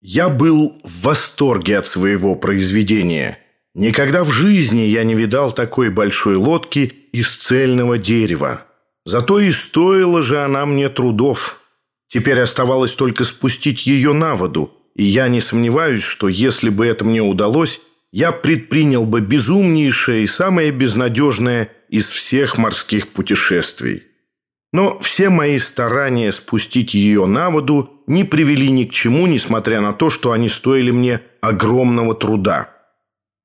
Я был в восторге от своего произведения. Никогда в жизни я не видал такой большой лодки из цельного дерева. Зато и стоила же она мне трудов. Теперь оставалось только спустить ее на воду, и я не сомневаюсь, что если бы это мне удалось, я предпринял бы безумнейшее и самое безнадежное из всех морских путешествий. Но все мои старания спустить ее на воду не привели ни к чему, несмотря на то, что они стоили мне огромного труда.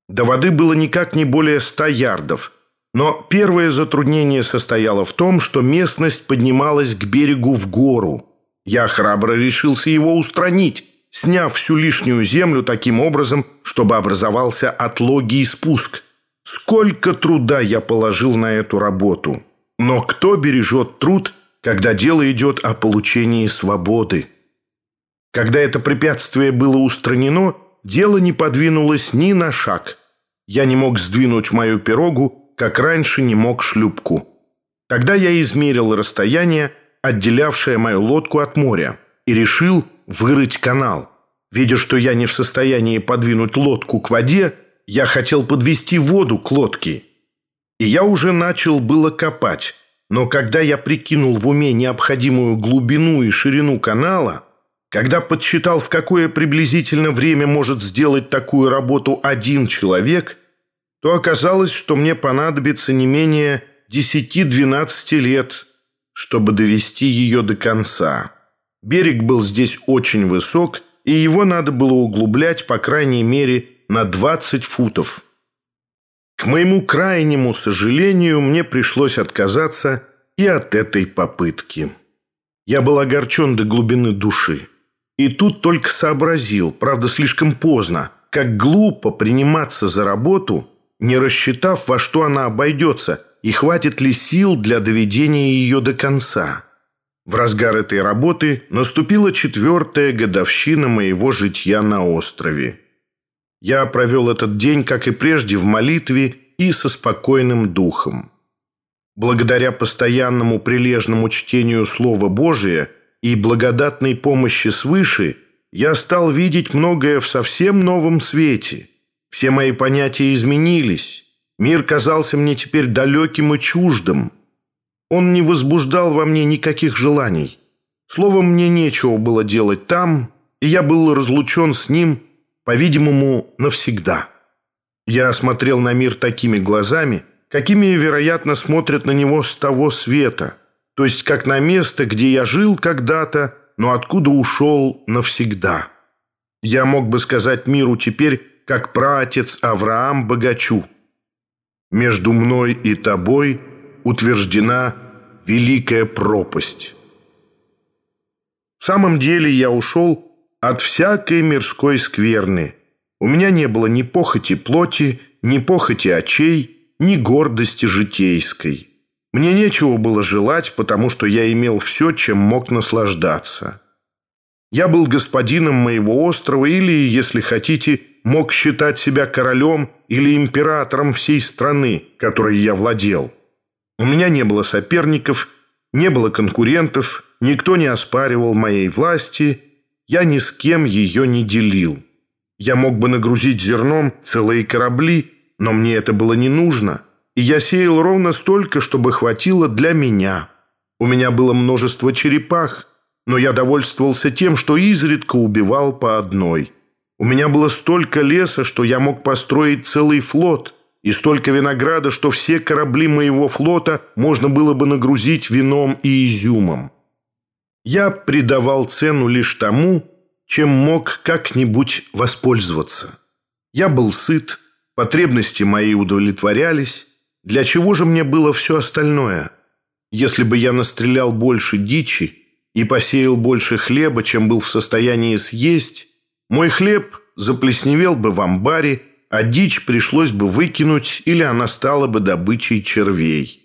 До воды было никак не более ста ярдов, но первое затруднение состояло в том, что местность поднималась к берегу в гору. Я храбро решился его устранить, сняв всю лишнюю землю таким образом, чтобы образовался отлогий спуск. Сколько труда я положил на эту работу! Но кто бережет труд, когда дело идет о получении свободы? Когда это препятствие было устранено, дело не подвинулось ни на шаг. Я не мог сдвинуть мою пирогу, как раньше не мог шлюпку. Тогда я измерил расстояние, отделявшее мою лодку от моря, и решил вырыть канал. Видя, что я не в состоянии подвинуть лодку к воде, я хотел подвести воду к лодке. И я уже начал было копать, но когда я прикинул в уме необходимую глубину и ширину канала, когда подсчитал, в какое приблизительно время может сделать такую работу один человек, то оказалось, что мне понадобится не менее 10-12 лет, чтобы довести ее до конца. Берег был здесь очень высок, и его надо было углублять, по крайней мере, на 20 футов. К моему крайнему сожалению, мне пришлось отказаться и от этой попытки. Я был огорчен до глубины души. И тут только сообразил, правда, слишком поздно, как глупо приниматься за работу, не рассчитав, во что она обойдется, и хватит ли сил для доведения ее до конца. В разгар этой работы наступила четвертая годовщина моего житья на острове. Я провел этот день, как и прежде, в молитве и со спокойным духом. Благодаря постоянному прилежному чтению Слова Божия и благодатной помощи свыше, я стал видеть многое в совсем новом свете. Все мои понятия изменились. Мир казался мне теперь далеким и чуждым. Он не возбуждал во мне никаких желаний. Словом, мне нечего было делать там, и я был разлучен с ним, по-видимому, навсегда. Я осмотрел на мир такими глазами, какими, вероятно, смотрят на него с того света, то есть как на место, где я жил когда-то, но откуда ушел навсегда. Я мог бы сказать миру теперь, как праотец Авраам богачу. Между мной и тобой утверждена великая пропасть. В самом деле я ушел от всякой мирской скверны. У меня не было ни похоти плоти, ни похоти очей, ни гордости житейской. Мне нечего было желать, потому что я имел все, чем мог наслаждаться. Я был господином моего острова или, если хотите, мог считать себя королем или императором всей страны, которой я владел. У меня не было соперников, не было конкурентов, никто не оспаривал моей власти, я ни с кем ее не делил. Я мог бы нагрузить зерном целые корабли, но мне это было не нужно, и я сеял ровно столько, чтобы хватило для меня. У меня было множество черепах, но я довольствовался тем, что изредка убивал по одной – у меня было столько леса, что я мог построить целый флот, и столько винограда, что все корабли моего флота можно было бы нагрузить вином и изюмом. Я придавал цену лишь тому, чем мог как-нибудь воспользоваться. Я был сыт, потребности мои удовлетворялись. Для чего же мне было все остальное? Если бы я настрелял больше дичи и посеял больше хлеба, чем был в состоянии съесть, мой хлеб заплесневел бы в амбаре, а дичь пришлось бы выкинуть, или она стала бы добычей червей.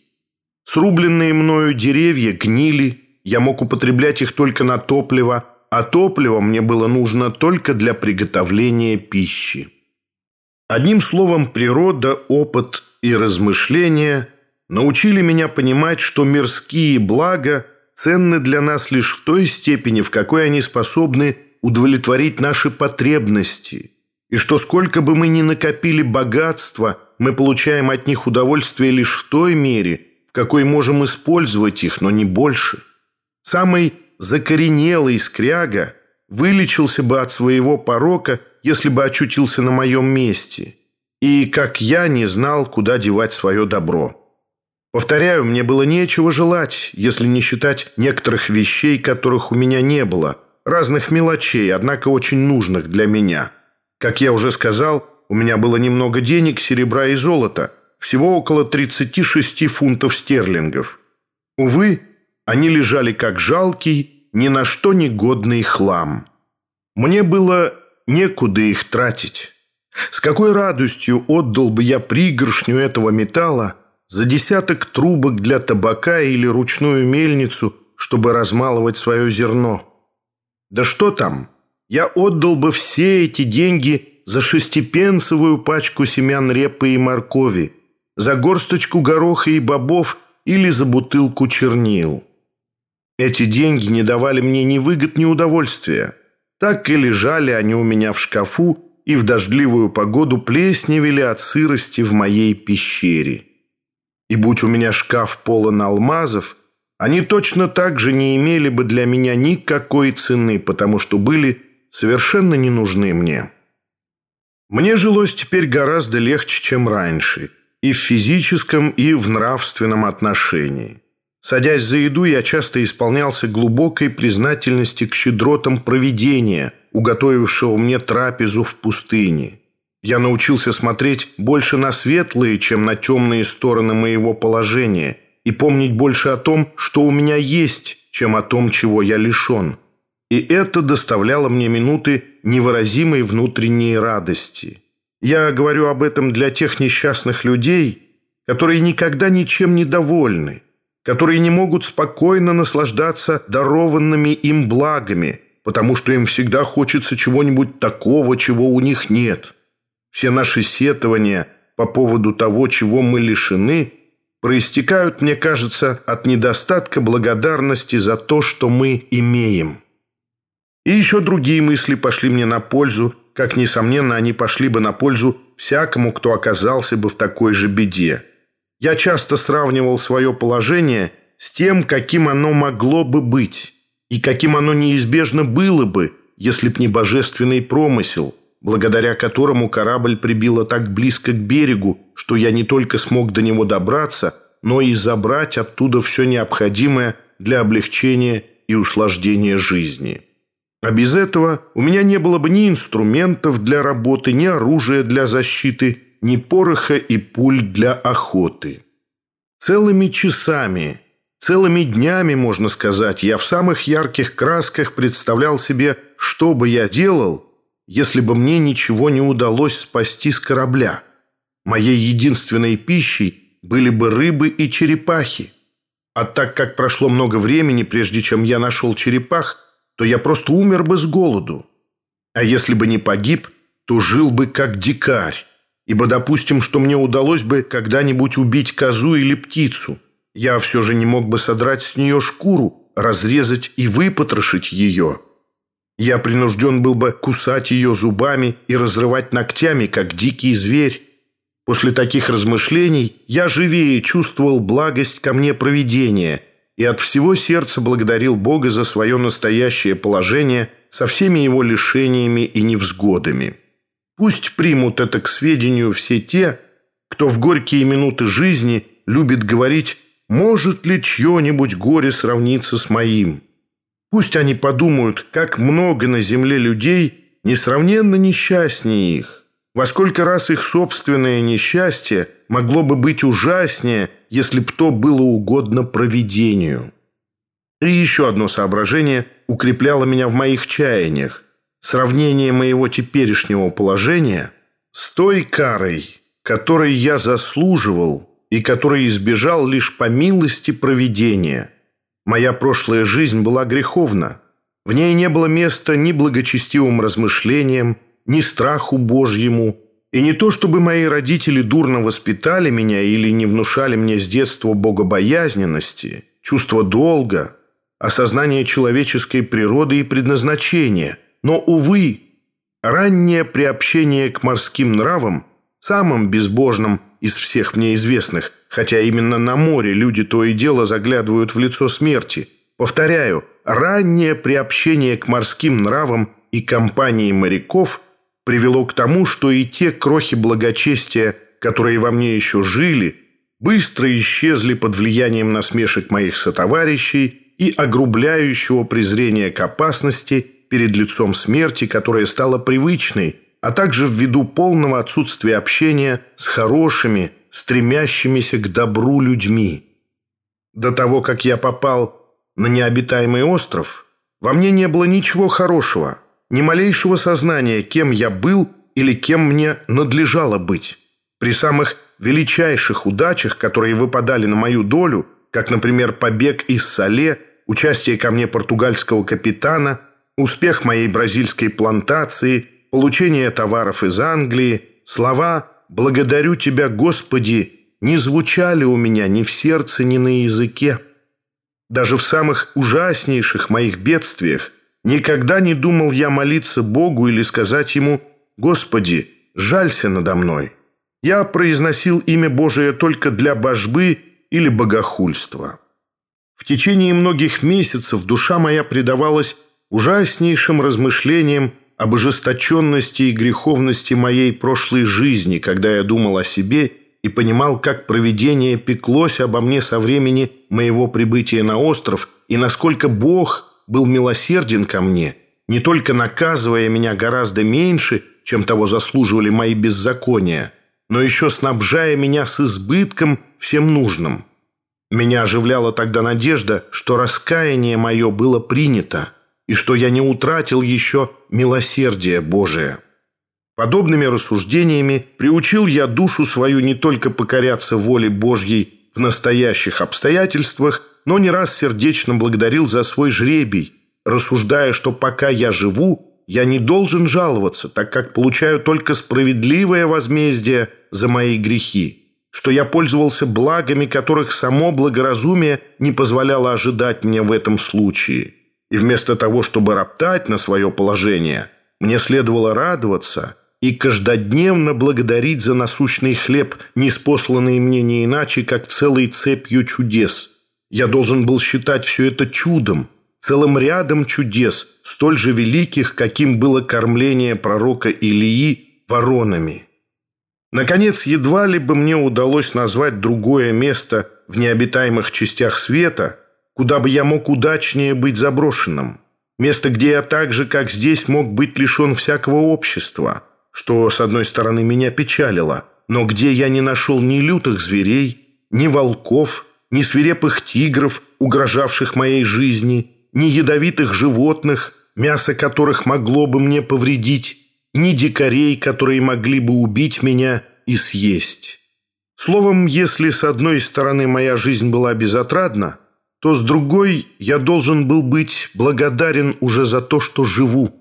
Срубленные мною деревья гнили, я мог употреблять их только на топливо, а топливо мне было нужно только для приготовления пищи. Одним словом, природа, опыт и размышления научили меня понимать, что мирские блага ценны для нас лишь в той степени, в какой они способны удовлетворить наши потребности, и что сколько бы мы ни накопили богатства, мы получаем от них удовольствие лишь в той мере, в какой можем использовать их, но не больше. Самый закоренелый скряга вылечился бы от своего порока, если бы очутился на моем месте, и, как я, не знал, куда девать свое добро. Повторяю, мне было нечего желать, если не считать некоторых вещей, которых у меня не было, разных мелочей, однако очень нужных для меня. Как я уже сказал, у меня было немного денег, серебра и золота, всего около 36 фунтов стерлингов. Увы, они лежали как жалкий, ни на что не годный хлам. Мне было некуда их тратить. С какой радостью отдал бы я пригоршню этого металла за десяток трубок для табака или ручную мельницу, чтобы размалывать свое зерно. Да что там, я отдал бы все эти деньги за шестипенсовую пачку семян репы и моркови, за горсточку гороха и бобов или за бутылку чернил. Эти деньги не давали мне ни выгод, ни удовольствия. Так и лежали они у меня в шкафу и в дождливую погоду плесневели от сырости в моей пещере. И будь у меня шкаф полон алмазов, они точно так же не имели бы для меня никакой цены, потому что были совершенно не нужны мне. Мне жилось теперь гораздо легче, чем раньше, и в физическом, и в нравственном отношении. Садясь за еду, я часто исполнялся глубокой признательности к щедротам провидения, уготовившего мне трапезу в пустыне. Я научился смотреть больше на светлые, чем на темные стороны моего положения, и помнить больше о том, что у меня есть, чем о том, чего я лишен. И это доставляло мне минуты невыразимой внутренней радости. Я говорю об этом для тех несчастных людей, которые никогда ничем не довольны, которые не могут спокойно наслаждаться дарованными им благами, потому что им всегда хочется чего-нибудь такого, чего у них нет. Все наши сетования по поводу того, чего мы лишены, проистекают, мне кажется, от недостатка благодарности за то, что мы имеем. И еще другие мысли пошли мне на пользу, как, несомненно, они пошли бы на пользу всякому, кто оказался бы в такой же беде. Я часто сравнивал свое положение с тем, каким оно могло бы быть, и каким оно неизбежно было бы, если б не божественный промысел, благодаря которому корабль прибило так близко к берегу, что я не только смог до него добраться, но и забрать оттуда все необходимое для облегчения и услаждения жизни. А без этого у меня не было бы ни инструментов для работы, ни оружия для защиты, ни пороха и пуль для охоты. Целыми часами, целыми днями, можно сказать, я в самых ярких красках представлял себе, что бы я делал, если бы мне ничего не удалось спасти с корабля. Моей единственной пищей были бы рыбы и черепахи. А так как прошло много времени, прежде чем я нашел черепах, то я просто умер бы с голоду. А если бы не погиб, то жил бы как дикарь. Ибо допустим, что мне удалось бы когда-нибудь убить козу или птицу. Я все же не мог бы содрать с нее шкуру, разрезать и выпотрошить ее. Я принужден был бы кусать ее зубами и разрывать ногтями, как дикий зверь. После таких размышлений я живее чувствовал благость ко мне провидения и от всего сердца благодарил Бога за свое настоящее положение со всеми его лишениями и невзгодами. Пусть примут это к сведению все те, кто в горькие минуты жизни любит говорить «может ли чье-нибудь горе сравниться с моим?». Пусть они подумают, как много на земле людей несравненно несчастнее их, во сколько раз их собственное несчастье могло бы быть ужаснее, если б то было угодно провидению. И еще одно соображение укрепляло меня в моих чаяниях сравнение моего теперешнего положения с той карой, которой я заслуживал и которой избежал лишь по милости провидения. Моя прошлая жизнь была греховна. В ней не было места ни благочестивым размышлениям, ни страху Божьему, и не то, чтобы мои родители дурно воспитали меня или не внушали мне с детства богобоязненности, чувство долга, осознание человеческой природы и предназначения – Но, увы, раннее приобщение к морским нравам, самым безбожным из всех мне известных, хотя именно на море люди то и дело заглядывают в лицо смерти. Повторяю, раннее приобщение к морским нравам и компании моряков привело к тому, что и те крохи благочестия, которые во мне еще жили, быстро исчезли под влиянием насмешек моих сотоварищей и огрубляющего презрения к опасности перед лицом смерти, которая стала привычной, а также ввиду полного отсутствия общения с хорошими, стремящимися к добру людьми. До того, как я попал на необитаемый остров, во мне не было ничего хорошего, ни малейшего сознания, кем я был или кем мне надлежало быть. При самых величайших удачах, которые выпадали на мою долю, как, например, побег из Сале, участие ко мне португальского капитана, успех моей бразильской плантации, получение товаров из Англии, слова «Благодарю Тебя, Господи» не звучали у меня ни в сердце, ни на языке. Даже в самых ужаснейших моих бедствиях никогда не думал я молиться Богу или сказать Ему «Господи, жалься надо мной». Я произносил имя Божие только для божбы или богохульства. В течение многих месяцев душа моя предавалась ужаснейшим размышлениям об ожесточенности и греховности моей прошлой жизни, когда я думал о себе и понимал, как провидение пеклось обо мне со времени моего прибытия на остров и насколько Бог был милосерден ко мне, не только наказывая меня гораздо меньше, чем того заслуживали мои беззакония, но еще снабжая меня с избытком всем нужным. Меня оживляла тогда надежда, что раскаяние мое было принято, и что я не утратил еще милосердие Божие. Подобными рассуждениями приучил я душу свою не только покоряться воле Божьей в настоящих обстоятельствах, но не раз сердечно благодарил за свой жребий, рассуждая, что пока я живу, я не должен жаловаться, так как получаю только справедливое возмездие за мои грехи что я пользовался благами, которых само благоразумие не позволяло ожидать мне в этом случае. И вместо того, чтобы роптать на свое положение, мне следовало радоваться и каждодневно благодарить за насущный хлеб, неспосланный мне не иначе, как целой цепью чудес. Я должен был считать все это чудом, целым рядом чудес, столь же великих, каким было кормление пророка Илии воронами. Наконец, едва ли бы мне удалось назвать другое место в необитаемых частях света, куда бы я мог удачнее быть заброшенным. Место, где я так же, как здесь, мог быть лишен всякого общества, что, с одной стороны, меня печалило, но где я не нашел ни лютых зверей, ни волков, ни свирепых тигров, угрожавших моей жизни, ни ядовитых животных, мясо которых могло бы мне повредить, ни дикарей, которые могли бы убить меня и съесть. Словом, если с одной стороны моя жизнь была безотрадна, то с другой я должен был быть благодарен уже за то, что живу.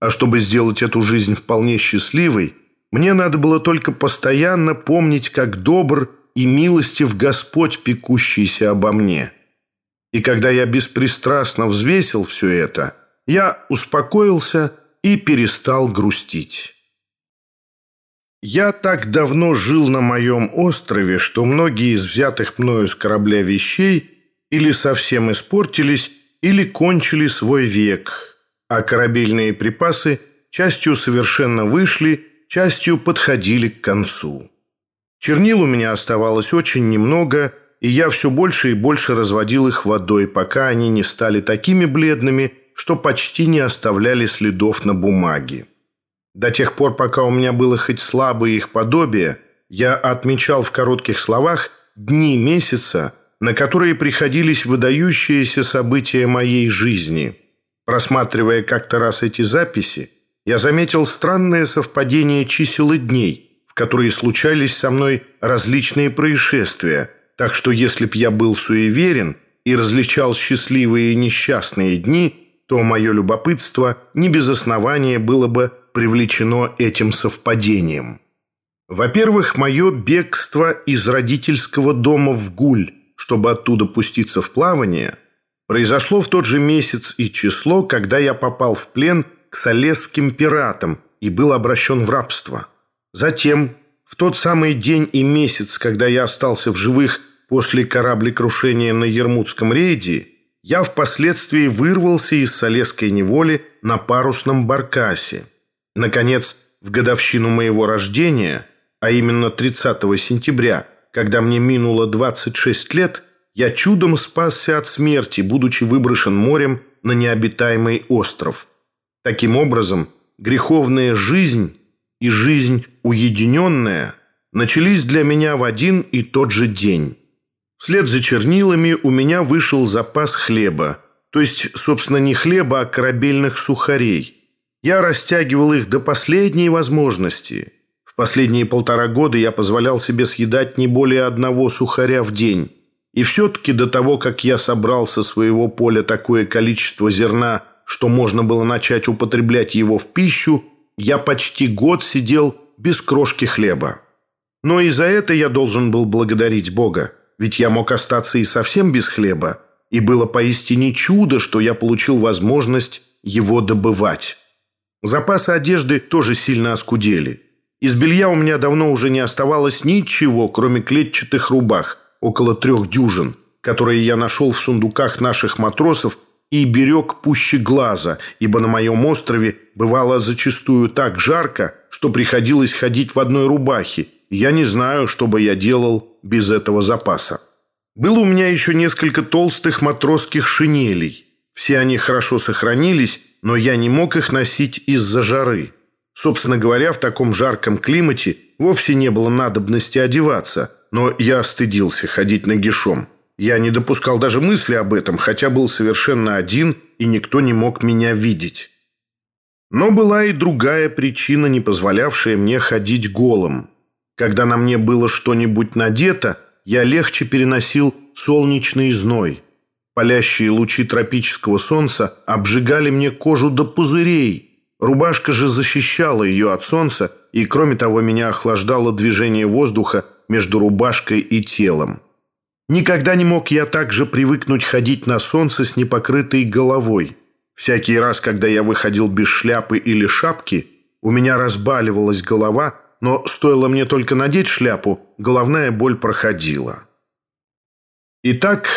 А чтобы сделать эту жизнь вполне счастливой, мне надо было только постоянно помнить, как добр и милостив Господь, пекущийся обо мне. И когда я беспристрастно взвесил все это, я успокоился и перестал грустить. Я так давно жил на моем острове, что многие из взятых мною с корабля вещей или совсем испортились, или кончили свой век, а корабельные припасы частью совершенно вышли, частью подходили к концу. Чернил у меня оставалось очень немного, и я все больше и больше разводил их водой, пока они не стали такими бледными, что почти не оставляли следов на бумаге. До тех пор, пока у меня было хоть слабое их подобие, я отмечал в коротких словах дни месяца, на которые приходились выдающиеся события моей жизни. Просматривая как-то раз эти записи, я заметил странное совпадение чисел и дней, в которые случались со мной различные происшествия, так что если б я был суеверен и различал счастливые и несчастные дни – то мое любопытство не без основания было бы привлечено этим совпадением. Во-первых, мое бегство из родительского дома в Гуль, чтобы оттуда пуститься в плавание, произошло в тот же месяц и число, когда я попал в плен к салесским пиратам и был обращен в рабство. Затем, в тот самый день и месяц, когда я остался в живых после кораблекрушения на Ермутском рейде, я впоследствии вырвался из Солесской неволи на парусном баркасе. Наконец, в годовщину моего рождения, а именно 30 сентября, когда мне минуло 26 лет, я чудом спасся от смерти, будучи выброшен морем на необитаемый остров. Таким образом, греховная жизнь и жизнь уединенная начались для меня в один и тот же день. Вслед за чернилами у меня вышел запас хлеба, то есть, собственно, не хлеба, а корабельных сухарей. Я растягивал их до последней возможности. Последние полтора года я позволял себе съедать не более одного сухаря в день. И все-таки до того, как я собрал со своего поля такое количество зерна, что можно было начать употреблять его в пищу, я почти год сидел без крошки хлеба. Но и за это я должен был благодарить Бога ведь я мог остаться и совсем без хлеба, и было поистине чудо, что я получил возможность его добывать. Запасы одежды тоже сильно оскудели. Из белья у меня давно уже не оставалось ничего, кроме клетчатых рубах, около трех дюжин, которые я нашел в сундуках наших матросов и берег пуще глаза, ибо на моем острове бывало зачастую так жарко, что приходилось ходить в одной рубахе, я не знаю, что бы я делал без этого запаса. Было у меня еще несколько толстых матросских шинелей. Все они хорошо сохранились, но я не мог их носить из-за жары. Собственно говоря, в таком жарком климате вовсе не было надобности одеваться, но я стыдился ходить нагишом. Я не допускал даже мысли об этом, хотя был совершенно один, и никто не мог меня видеть. Но была и другая причина, не позволявшая мне ходить голым. Когда на мне было что-нибудь надето, я легче переносил солнечный зной. Палящие лучи тропического солнца обжигали мне кожу до пузырей. Рубашка же защищала ее от солнца, и, кроме того, меня охлаждало движение воздуха между рубашкой и телом. Никогда не мог я также привыкнуть ходить на солнце с непокрытой головой. Всякий раз, когда я выходил без шляпы или шапки, у меня разбаливалась голова – но стоило мне только надеть шляпу, головная боль проходила. Итак,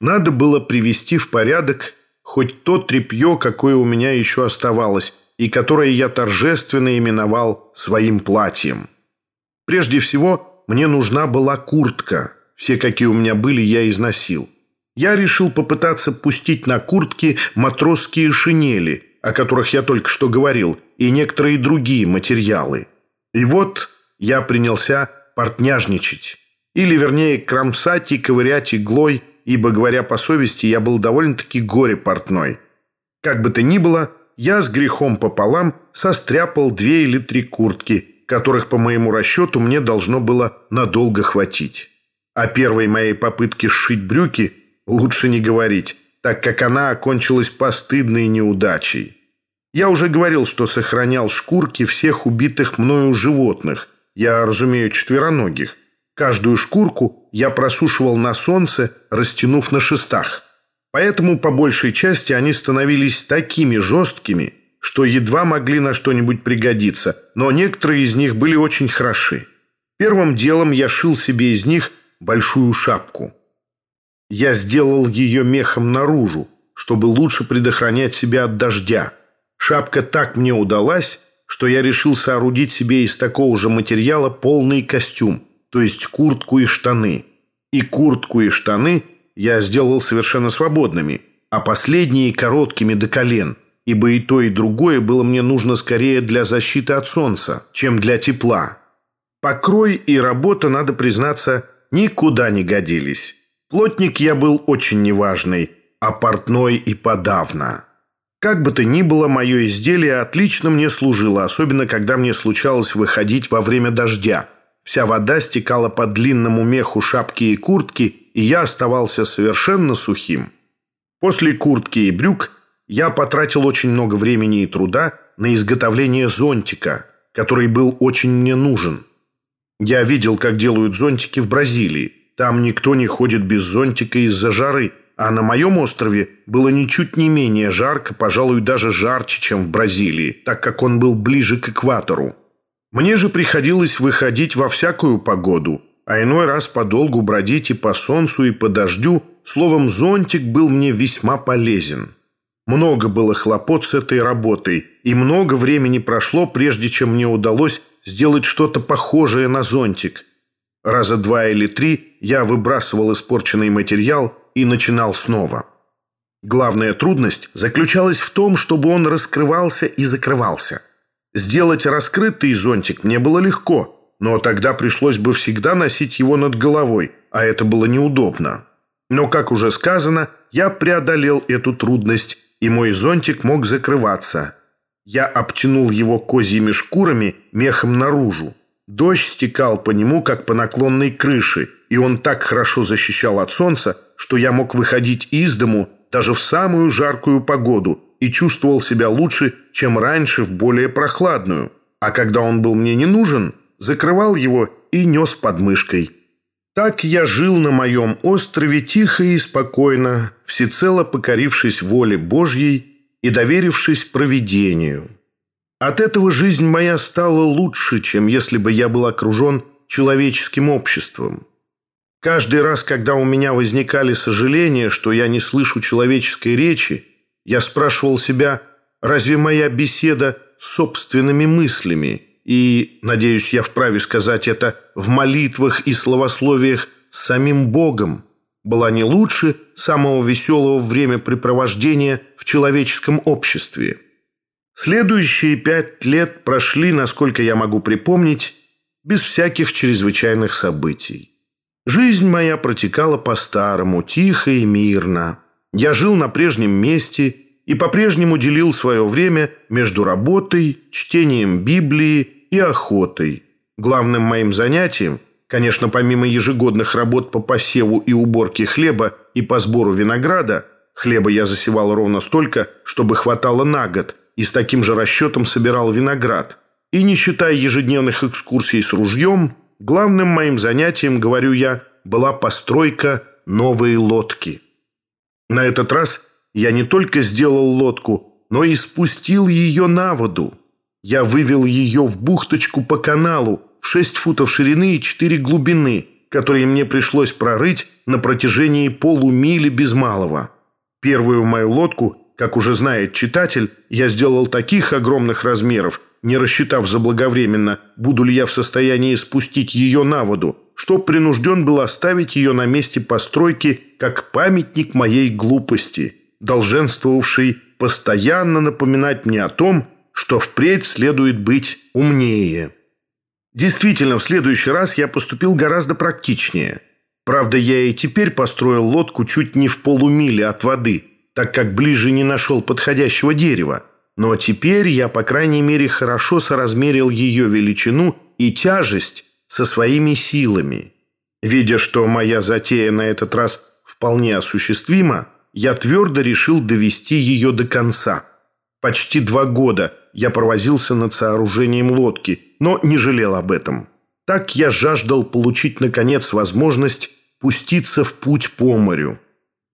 надо было привести в порядок хоть то тряпье, какое у меня еще оставалось, и которое я торжественно именовал своим платьем. Прежде всего, мне нужна была куртка. Все, какие у меня были, я износил. Я решил попытаться пустить на куртки матросские шинели, о которых я только что говорил, и некоторые другие материалы – и вот я принялся портняжничать. Или, вернее, кромсать и ковырять иглой, ибо, говоря по совести, я был довольно-таки горе-портной. Как бы то ни было, я с грехом пополам состряпал две или три куртки, которых, по моему расчету, мне должно было надолго хватить. О первой моей попытке сшить брюки лучше не говорить, так как она окончилась постыдной неудачей. Я уже говорил, что сохранял шкурки всех убитых мною животных. Я разумею четвероногих. Каждую шкурку я просушивал на солнце, растянув на шестах. Поэтому по большей части они становились такими жесткими, что едва могли на что-нибудь пригодиться, но некоторые из них были очень хороши. Первым делом я шил себе из них большую шапку. Я сделал ее мехом наружу, чтобы лучше предохранять себя от дождя. Шапка так мне удалась, что я решил соорудить себе из такого же материала полный костюм, то есть куртку и штаны. И куртку и штаны я сделал совершенно свободными, а последние короткими до колен, ибо и то, и другое было мне нужно скорее для защиты от солнца, чем для тепла. Покрой и работа, надо признаться, никуда не годились. Плотник я был очень неважный, а портной и подавно. Как бы то ни было, мое изделие отлично мне служило, особенно когда мне случалось выходить во время дождя. Вся вода стекала по длинному меху шапки и куртки, и я оставался совершенно сухим. После куртки и брюк я потратил очень много времени и труда на изготовление зонтика, который был очень мне нужен. Я видел, как делают зонтики в Бразилии. Там никто не ходит без зонтика из-за жары, а на моем острове было ничуть не менее жарко, пожалуй, даже жарче, чем в Бразилии, так как он был ближе к экватору. Мне же приходилось выходить во всякую погоду, а иной раз подолгу бродить и по солнцу, и по дождю. Словом, зонтик был мне весьма полезен. Много было хлопот с этой работой, и много времени прошло, прежде чем мне удалось сделать что-то похожее на зонтик. Раза два или три я выбрасывал испорченный материал и начинал снова. Главная трудность заключалась в том, чтобы он раскрывался и закрывался. Сделать раскрытый зонтик мне было легко, но тогда пришлось бы всегда носить его над головой, а это было неудобно. Но, как уже сказано, я преодолел эту трудность, и мой зонтик мог закрываться. Я обтянул его козьими шкурами мехом наружу. Дождь стекал по нему, как по наклонной крыше, и он так хорошо защищал от солнца, что я мог выходить из дому даже в самую жаркую погоду и чувствовал себя лучше, чем раньше в более прохладную. А когда он был мне не нужен, закрывал его и нес под мышкой. Так я жил на моем острове тихо и спокойно, всецело покорившись воле Божьей и доверившись провидению. От этого жизнь моя стала лучше, чем если бы я был окружен человеческим обществом. Каждый раз, когда у меня возникали сожаления, что я не слышу человеческой речи, я спрашивал себя, разве моя беседа с собственными мыслями и, надеюсь, я вправе сказать это, в молитвах и словословиях с самим Богом была не лучше самого веселого времяпрепровождения в человеческом обществе. Следующие пять лет прошли, насколько я могу припомнить, без всяких чрезвычайных событий. Жизнь моя протекала по-старому, тихо и мирно. Я жил на прежнем месте и по-прежнему делил свое время между работой, чтением Библии и охотой. Главным моим занятием, конечно, помимо ежегодных работ по посеву и уборке хлеба и по сбору винограда, хлеба я засевал ровно столько, чтобы хватало на год, и с таким же расчетом собирал виноград. И не считая ежедневных экскурсий с ружьем – Главным моим занятием, говорю я, была постройка новой лодки. На этот раз я не только сделал лодку, но и спустил ее на воду. Я вывел ее в бухточку по каналу в 6 футов ширины и 4 глубины, которые мне пришлось прорыть на протяжении полумили без малого. Первую мою лодку, как уже знает читатель, я сделал таких огромных размеров, не рассчитав заблаговременно, буду ли я в состоянии спустить ее на воду, что принужден был оставить ее на месте постройки как памятник моей глупости, долженствовавший постоянно напоминать мне о том, что впредь следует быть умнее. Действительно, в следующий раз я поступил гораздо практичнее. Правда, я и теперь построил лодку чуть не в полумиле от воды, так как ближе не нашел подходящего дерева. Но теперь я, по крайней мере, хорошо соразмерил ее величину и тяжесть со своими силами. Видя, что моя затея на этот раз вполне осуществима, я твердо решил довести ее до конца. Почти два года я провозился над сооружением лодки, но не жалел об этом. Так я жаждал получить, наконец, возможность пуститься в путь по морю.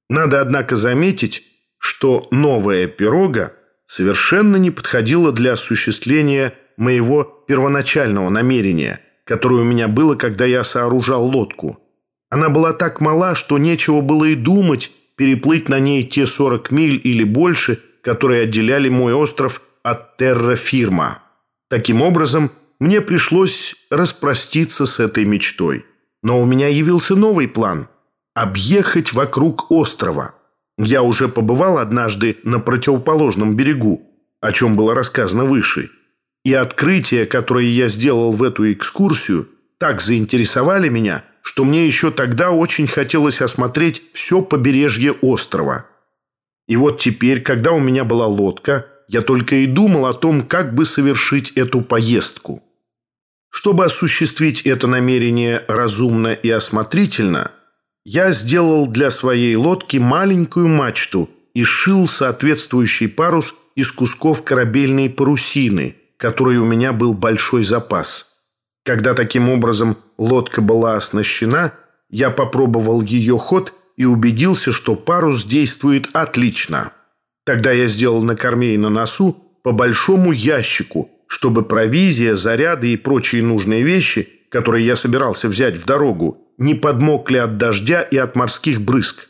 Надо, однако, заметить, что новая пирога – совершенно не подходила для осуществления моего первоначального намерения, которое у меня было, когда я сооружал лодку. Она была так мала, что нечего было и думать переплыть на ней те 40 миль или больше, которые отделяли мой остров от террафирма. Таким образом, мне пришлось распроститься с этой мечтой. Но у меня явился новый план – объехать вокруг острова – я уже побывал однажды на противоположном берегу, о чем было рассказано выше, и открытия, которые я сделал в эту экскурсию, так заинтересовали меня, что мне еще тогда очень хотелось осмотреть все побережье острова. И вот теперь, когда у меня была лодка, я только и думал о том, как бы совершить эту поездку. Чтобы осуществить это намерение разумно и осмотрительно – я сделал для своей лодки маленькую мачту и шил соответствующий парус из кусков корабельной парусины, которой у меня был большой запас. Когда таким образом лодка была оснащена, я попробовал ее ход и убедился, что парус действует отлично. Тогда я сделал на корме и на носу по большому ящику, чтобы провизия, заряды и прочие нужные вещи, которые я собирался взять в дорогу, не подмокли от дождя и от морских брызг.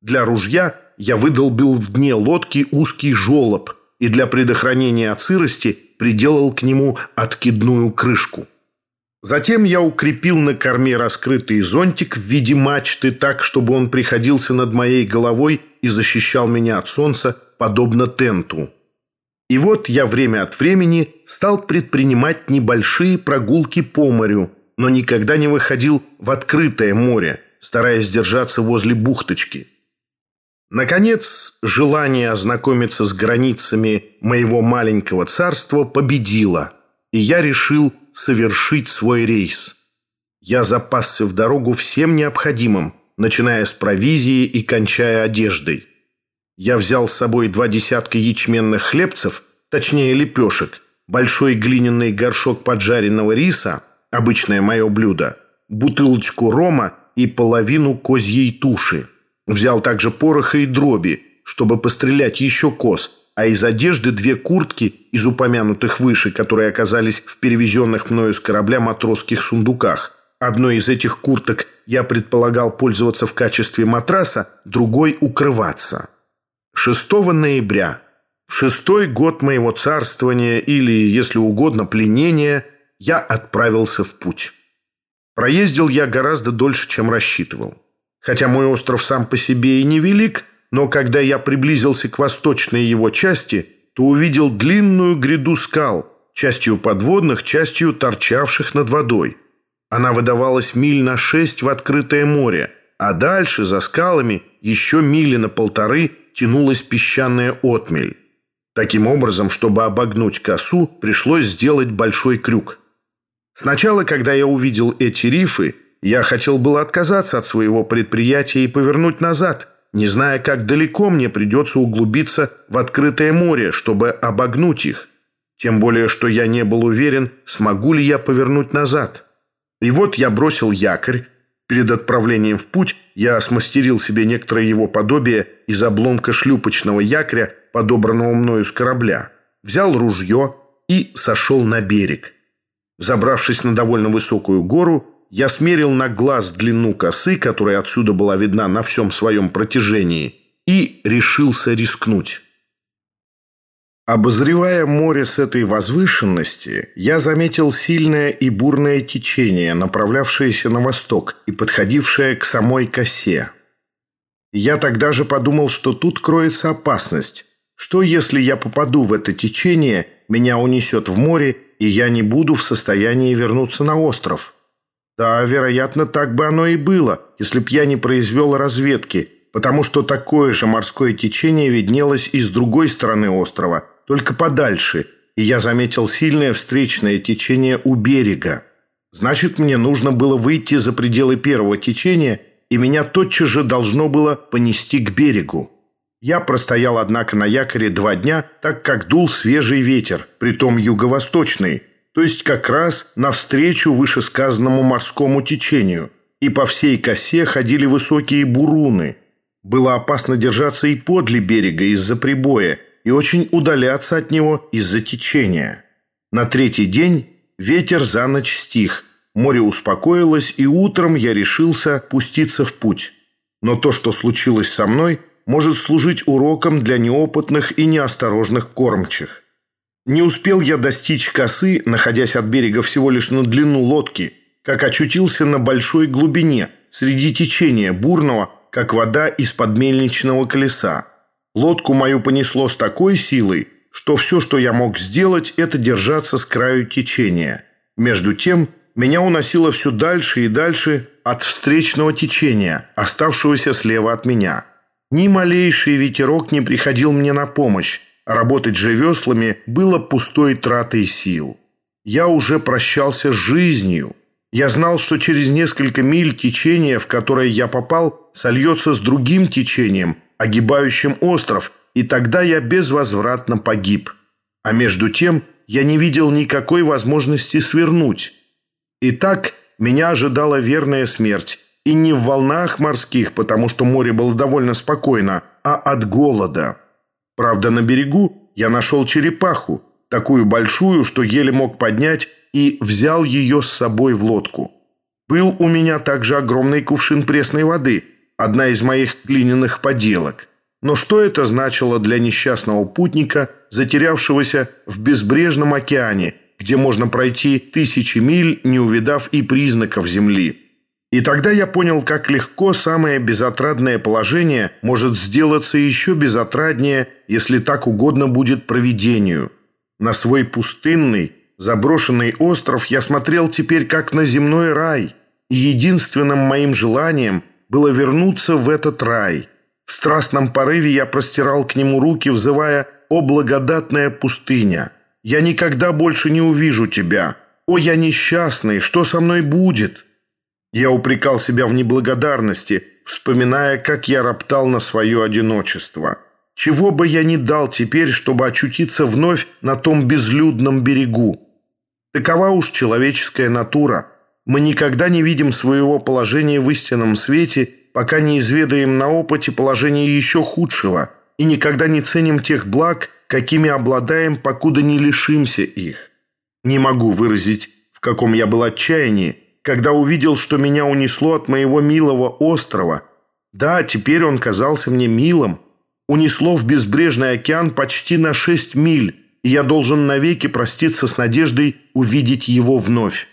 Для ружья я выдолбил в дне лодки узкий желоб и для предохранения от сырости приделал к нему откидную крышку. Затем я укрепил на корме раскрытый зонтик в виде мачты так, чтобы он приходился над моей головой и защищал меня от солнца, подобно тенту. И вот я время от времени стал предпринимать небольшие прогулки по морю, но никогда не выходил в открытое море, стараясь держаться возле бухточки. Наконец, желание ознакомиться с границами моего маленького царства победило, и я решил совершить свой рейс. Я запасся в дорогу всем необходимым, начиная с провизии и кончая одеждой. Я взял с собой два десятка ячменных хлебцев, точнее лепешек, большой глиняный горшок поджаренного риса, обычное мое блюдо, бутылочку рома и половину козьей туши. Взял также пороха и дроби, чтобы пострелять еще коз, а из одежды две куртки из упомянутых выше, которые оказались в перевезенных мною с корабля матросских сундуках. Одной из этих курток я предполагал пользоваться в качестве матраса, другой – укрываться. 6 ноября, шестой год моего царствования или, если угодно, пленения, я отправился в путь. Проездил я гораздо дольше, чем рассчитывал. Хотя мой остров сам по себе и невелик, но когда я приблизился к восточной его части, то увидел длинную гряду скал, частью подводных, частью торчавших над водой. Она выдавалась миль на шесть в открытое море, а дальше, за скалами, еще мили на полторы тянулась песчаная отмель. Таким образом, чтобы обогнуть косу, пришлось сделать большой крюк. Сначала, когда я увидел эти рифы, я хотел было отказаться от своего предприятия и повернуть назад, не зная, как далеко мне придется углубиться в открытое море, чтобы обогнуть их. Тем более, что я не был уверен, смогу ли я повернуть назад. И вот я бросил якорь. Перед отправлением в путь я смастерил себе некоторое его подобие из обломка шлюпочного якоря, подобранного мною с корабля. Взял ружье и сошел на берег. Забравшись на довольно высокую гору, я смерил на глаз длину косы, которая отсюда была видна на всем своем протяжении, и решился рискнуть. Обозревая море с этой возвышенности, я заметил сильное и бурное течение, направлявшееся на восток и подходившее к самой косе. Я тогда же подумал, что тут кроется опасность. Что, если я попаду в это течение, меня унесет в море, и я не буду в состоянии вернуться на остров? Да, вероятно, так бы оно и было, если б я не произвел разведки, потому что такое же морское течение виднелось и с другой стороны острова, только подальше, и я заметил сильное встречное течение у берега. Значит, мне нужно было выйти за пределы первого течения, и меня тотчас же должно было понести к берегу. Я простоял, однако, на якоре два дня, так как дул свежий ветер, притом юго-восточный – то есть как раз навстречу вышесказанному морскому течению, и по всей косе ходили высокие буруны. Было опасно держаться и подле берега из-за прибоя, и очень удаляться от него из-за течения. На третий день ветер за ночь стих, море успокоилось, и утром я решился пуститься в путь. Но то, что случилось со мной, может служить уроком для неопытных и неосторожных кормчих. Не успел я достичь косы, находясь от берега всего лишь на длину лодки, как очутился на большой глубине, среди течения бурного, как вода из-под мельничного колеса. Лодку мою понесло с такой силой, что все, что я мог сделать, это держаться с краю течения. Между тем, меня уносило все дальше и дальше от встречного течения, оставшегося слева от меня. Ни малейший ветерок не приходил мне на помощь, Работать же веслами было пустой тратой сил. Я уже прощался с жизнью. Я знал, что через несколько миль течение, в которое я попал, сольется с другим течением, огибающим остров, и тогда я безвозвратно погиб. А между тем я не видел никакой возможности свернуть. Итак, меня ожидала верная смерть, и не в волнах морских, потому что море было довольно спокойно, а от голода. Правда, на берегу я нашел черепаху, такую большую, что еле мог поднять, и взял ее с собой в лодку. Был у меня также огромный кувшин пресной воды, одна из моих глиняных поделок. Но что это значило для несчастного путника, затерявшегося в безбрежном океане, где можно пройти тысячи миль, не увидав и признаков земли? И тогда я понял, как легко самое безотрадное положение может сделаться еще безотраднее, если так угодно будет провидению. На свой пустынный, заброшенный остров я смотрел теперь как на земной рай, и единственным моим желанием было вернуться в этот рай. В страстном порыве я простирал к нему руки, взывая «О, благодатная пустыня! Я никогда больше не увижу тебя! О, я несчастный! Что со мной будет?» Я упрекал себя в неблагодарности, вспоминая, как я роптал на свое одиночество. Чего бы я ни дал теперь, чтобы очутиться вновь на том безлюдном берегу? Такова уж человеческая натура. Мы никогда не видим своего положения в истинном свете, пока не изведаем на опыте положение еще худшего, и никогда не ценим тех благ, какими обладаем, покуда не лишимся их. Не могу выразить, в каком я был отчаянии, когда увидел, что меня унесло от моего милого острова. Да, теперь он казался мне милым. Унесло в безбрежный океан почти на шесть миль, и я должен навеки проститься с надеждой увидеть его вновь.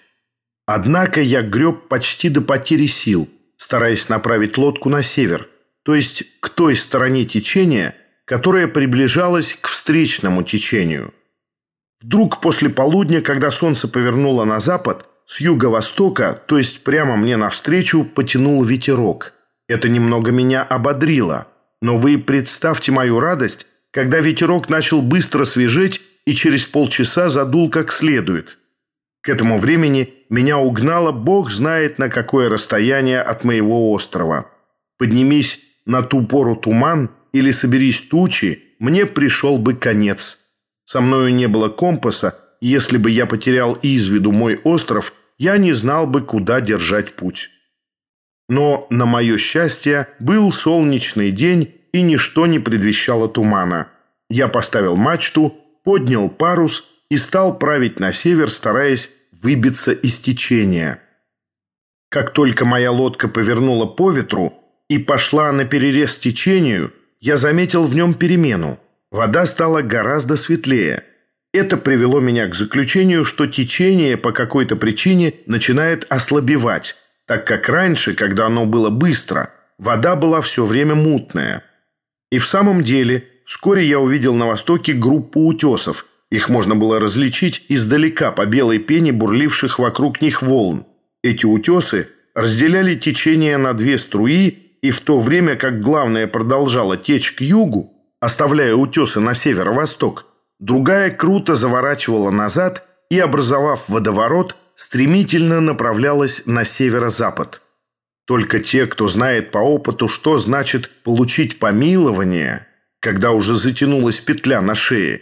Однако я греб почти до потери сил, стараясь направить лодку на север, то есть к той стороне течения, которая приближалась к встречному течению. Вдруг после полудня, когда солнце повернуло на запад, с юго-востока, то есть прямо мне навстречу, потянул ветерок. Это немного меня ободрило. Но вы представьте мою радость, когда ветерок начал быстро свежеть и через полчаса задул как следует. К этому времени меня угнало бог знает на какое расстояние от моего острова. Поднимись на ту пору туман или соберись тучи, мне пришел бы конец. Со мною не было компаса, если бы я потерял из виду мой остров – я не знал бы, куда держать путь. Но, на мое счастье, был солнечный день, и ничто не предвещало тумана. Я поставил мачту, поднял парус и стал править на север, стараясь выбиться из течения. Как только моя лодка повернула по ветру и пошла на перерез течению, я заметил в нем перемену. Вода стала гораздо светлее – это привело меня к заключению, что течение по какой-то причине начинает ослабевать, так как раньше, когда оно было быстро, вода была все время мутная. И в самом деле, вскоре я увидел на востоке группу утесов. Их можно было различить издалека по белой пене бурливших вокруг них волн. Эти утесы разделяли течение на две струи, и в то время как главное продолжало течь к югу, оставляя утесы на северо-восток, Другая круто заворачивала назад и, образовав водоворот, стремительно направлялась на северо-запад. Только те, кто знает по опыту, что значит получить помилование, когда уже затянулась петля на шее,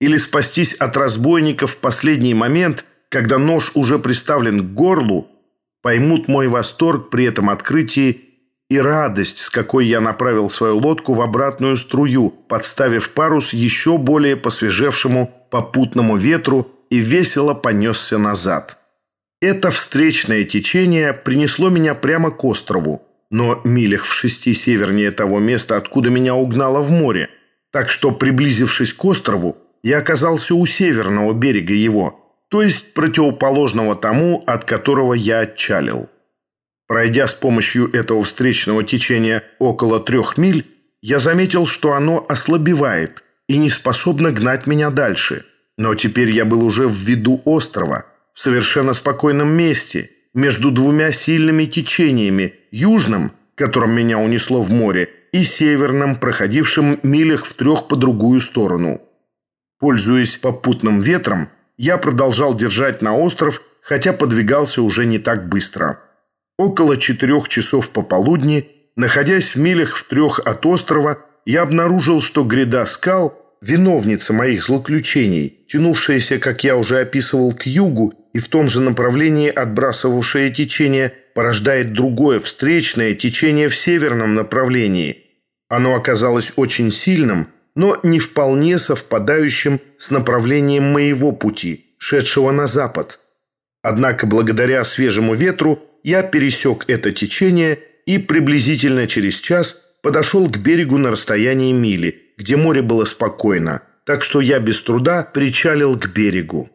или спастись от разбойников в последний момент, когда нож уже приставлен к горлу, поймут мой восторг при этом открытии и радость, с какой я направил свою лодку в обратную струю, подставив парус еще более посвежевшему попутному ветру и весело понесся назад. Это встречное течение принесло меня прямо к острову, но милях в шести севернее того места, откуда меня угнало в море, так что, приблизившись к острову, я оказался у северного берега его, то есть противоположного тому, от которого я отчалил. Пройдя с помощью этого встречного течения около трех миль, я заметил, что оно ослабевает и не способно гнать меня дальше. Но теперь я был уже в виду острова, в совершенно спокойном месте, между двумя сильными течениями, южным, которым меня унесло в море, и северным, проходившим милях в трех по другую сторону. Пользуясь попутным ветром, я продолжал держать на остров, хотя подвигался уже не так быстро. Около четырех часов пополудни, находясь в милях в трех от острова, я обнаружил, что гряда скал, виновница моих злоключений, тянувшаяся, как я уже описывал, к югу, и в том же направлении отбрасывавшее течение порождает другое встречное течение в северном направлении. Оно оказалось очень сильным, но не вполне совпадающим с направлением моего пути, шедшего на запад. Однако благодаря свежему ветру я пересек это течение и приблизительно через час подошел к берегу на расстоянии мили, где море было спокойно, так что я без труда причалил к берегу.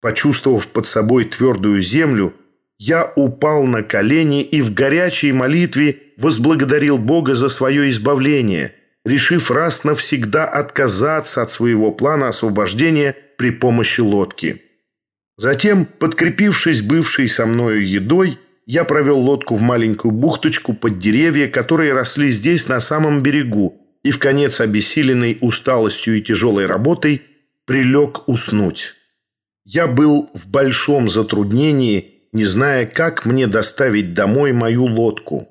Почувствовав под собой твердую землю, я упал на колени и в горячей молитве возблагодарил Бога за свое избавление, решив раз навсегда отказаться от своего плана освобождения при помощи лодки. Затем, подкрепившись бывшей со мною едой, я провел лодку в маленькую бухточку под деревья, которые росли здесь на самом берегу, и в конец обессиленной усталостью и тяжелой работой прилег уснуть. Я был в большом затруднении, не зная, как мне доставить домой мою лодку.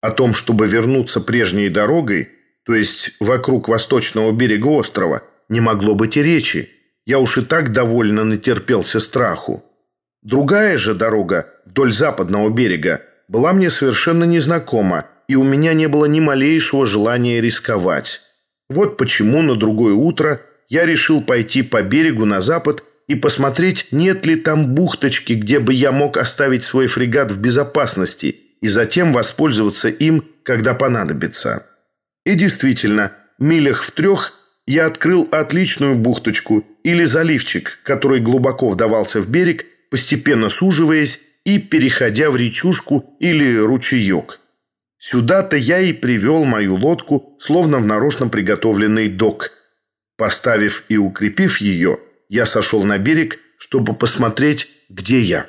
О том, чтобы вернуться прежней дорогой, то есть вокруг восточного берега острова, не могло быть и речи. Я уж и так довольно натерпелся страху. Другая же дорога вдоль западного берега была мне совершенно незнакома, и у меня не было ни малейшего желания рисковать. Вот почему на другое утро я решил пойти по берегу на запад и посмотреть, нет ли там бухточки, где бы я мог оставить свой фрегат в безопасности и затем воспользоваться им, когда понадобится. И действительно, милях в трех я открыл отличную бухточку или заливчик, который глубоко вдавался в берег, постепенно суживаясь и переходя в речушку или ручеек. Сюда-то я и привел мою лодку, словно в нарочно приготовленный док. Поставив и укрепив ее, я сошел на берег, чтобы посмотреть, где я.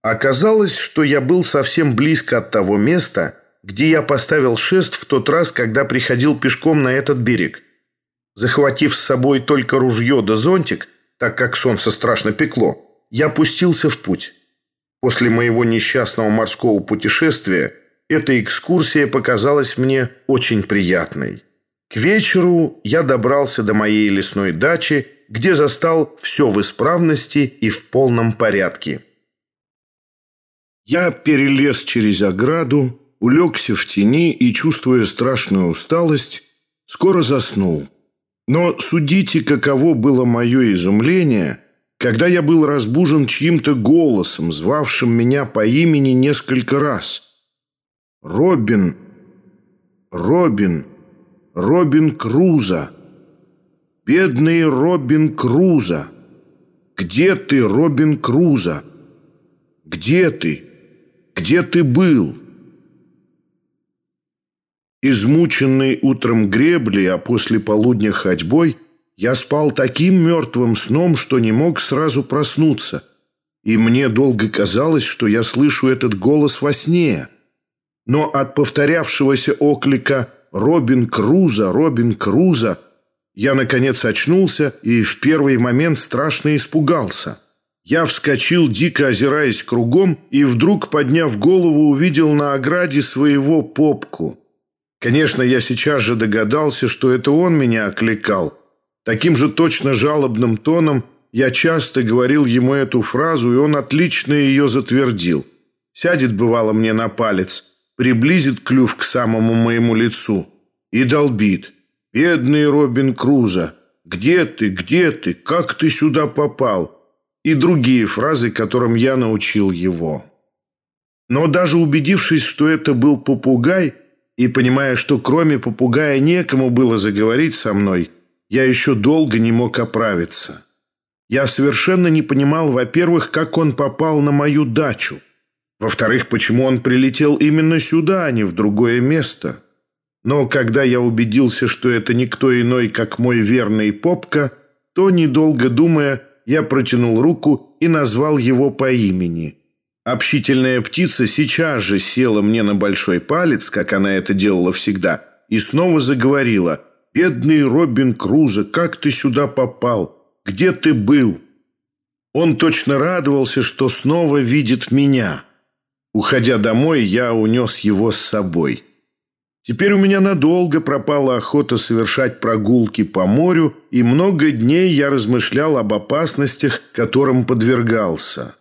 Оказалось, что я был совсем близко от того места, где я поставил шест в тот раз, когда приходил пешком на этот берег. Захватив с собой только ружье да зонтик, так как солнце страшно пекло, я пустился в путь. После моего несчастного морского путешествия эта экскурсия показалась мне очень приятной. К вечеру я добрался до моей лесной дачи, где застал все в исправности и в полном порядке. Я перелез через ограду, улегся в тени и, чувствуя страшную усталость, скоро заснул. Но судите, каково было мое изумление, когда я был разбужен чьим-то голосом, звавшим меня по имени несколько раз. «Робин! Робин! Робин Круза! Бедный Робин Круза! Где ты, Робин Круза? Где ты? Где ты был?» Измученный утром греблей, а после полудня ходьбой, я спал таким мертвым сном, что не мог сразу проснуться. И мне долго казалось, что я слышу этот голос во сне. Но от повторявшегося оклика «Робин Круза! Робин Круза!» я, наконец, очнулся и в первый момент страшно испугался. Я вскочил, дико озираясь кругом, и вдруг, подняв голову, увидел на ограде своего попку – Конечно, я сейчас же догадался, что это он меня окликал. Таким же точно жалобным тоном я часто говорил ему эту фразу, и он отлично ее затвердил. Сядет, бывало, мне на палец, приблизит клюв к самому моему лицу и долбит. «Бедный Робин Круза, где ты, где ты, как ты сюда попал?» И другие фразы, которым я научил его. Но даже убедившись, что это был попугай, и, понимая, что кроме попугая некому было заговорить со мной, я еще долго не мог оправиться. Я совершенно не понимал, во-первых, как он попал на мою дачу. Во-вторых, почему он прилетел именно сюда, а не в другое место. Но когда я убедился, что это никто иной, как мой верный Попка, то, недолго думая, я протянул руку и назвал его по имени – Общительная птица сейчас же села мне на большой палец, как она это делала всегда, и снова заговорила. «Бедный Робин Крузо, как ты сюда попал? Где ты был?» Он точно радовался, что снова видит меня. Уходя домой, я унес его с собой. Теперь у меня надолго пропала охота совершать прогулки по морю, и много дней я размышлял об опасностях, которым подвергался.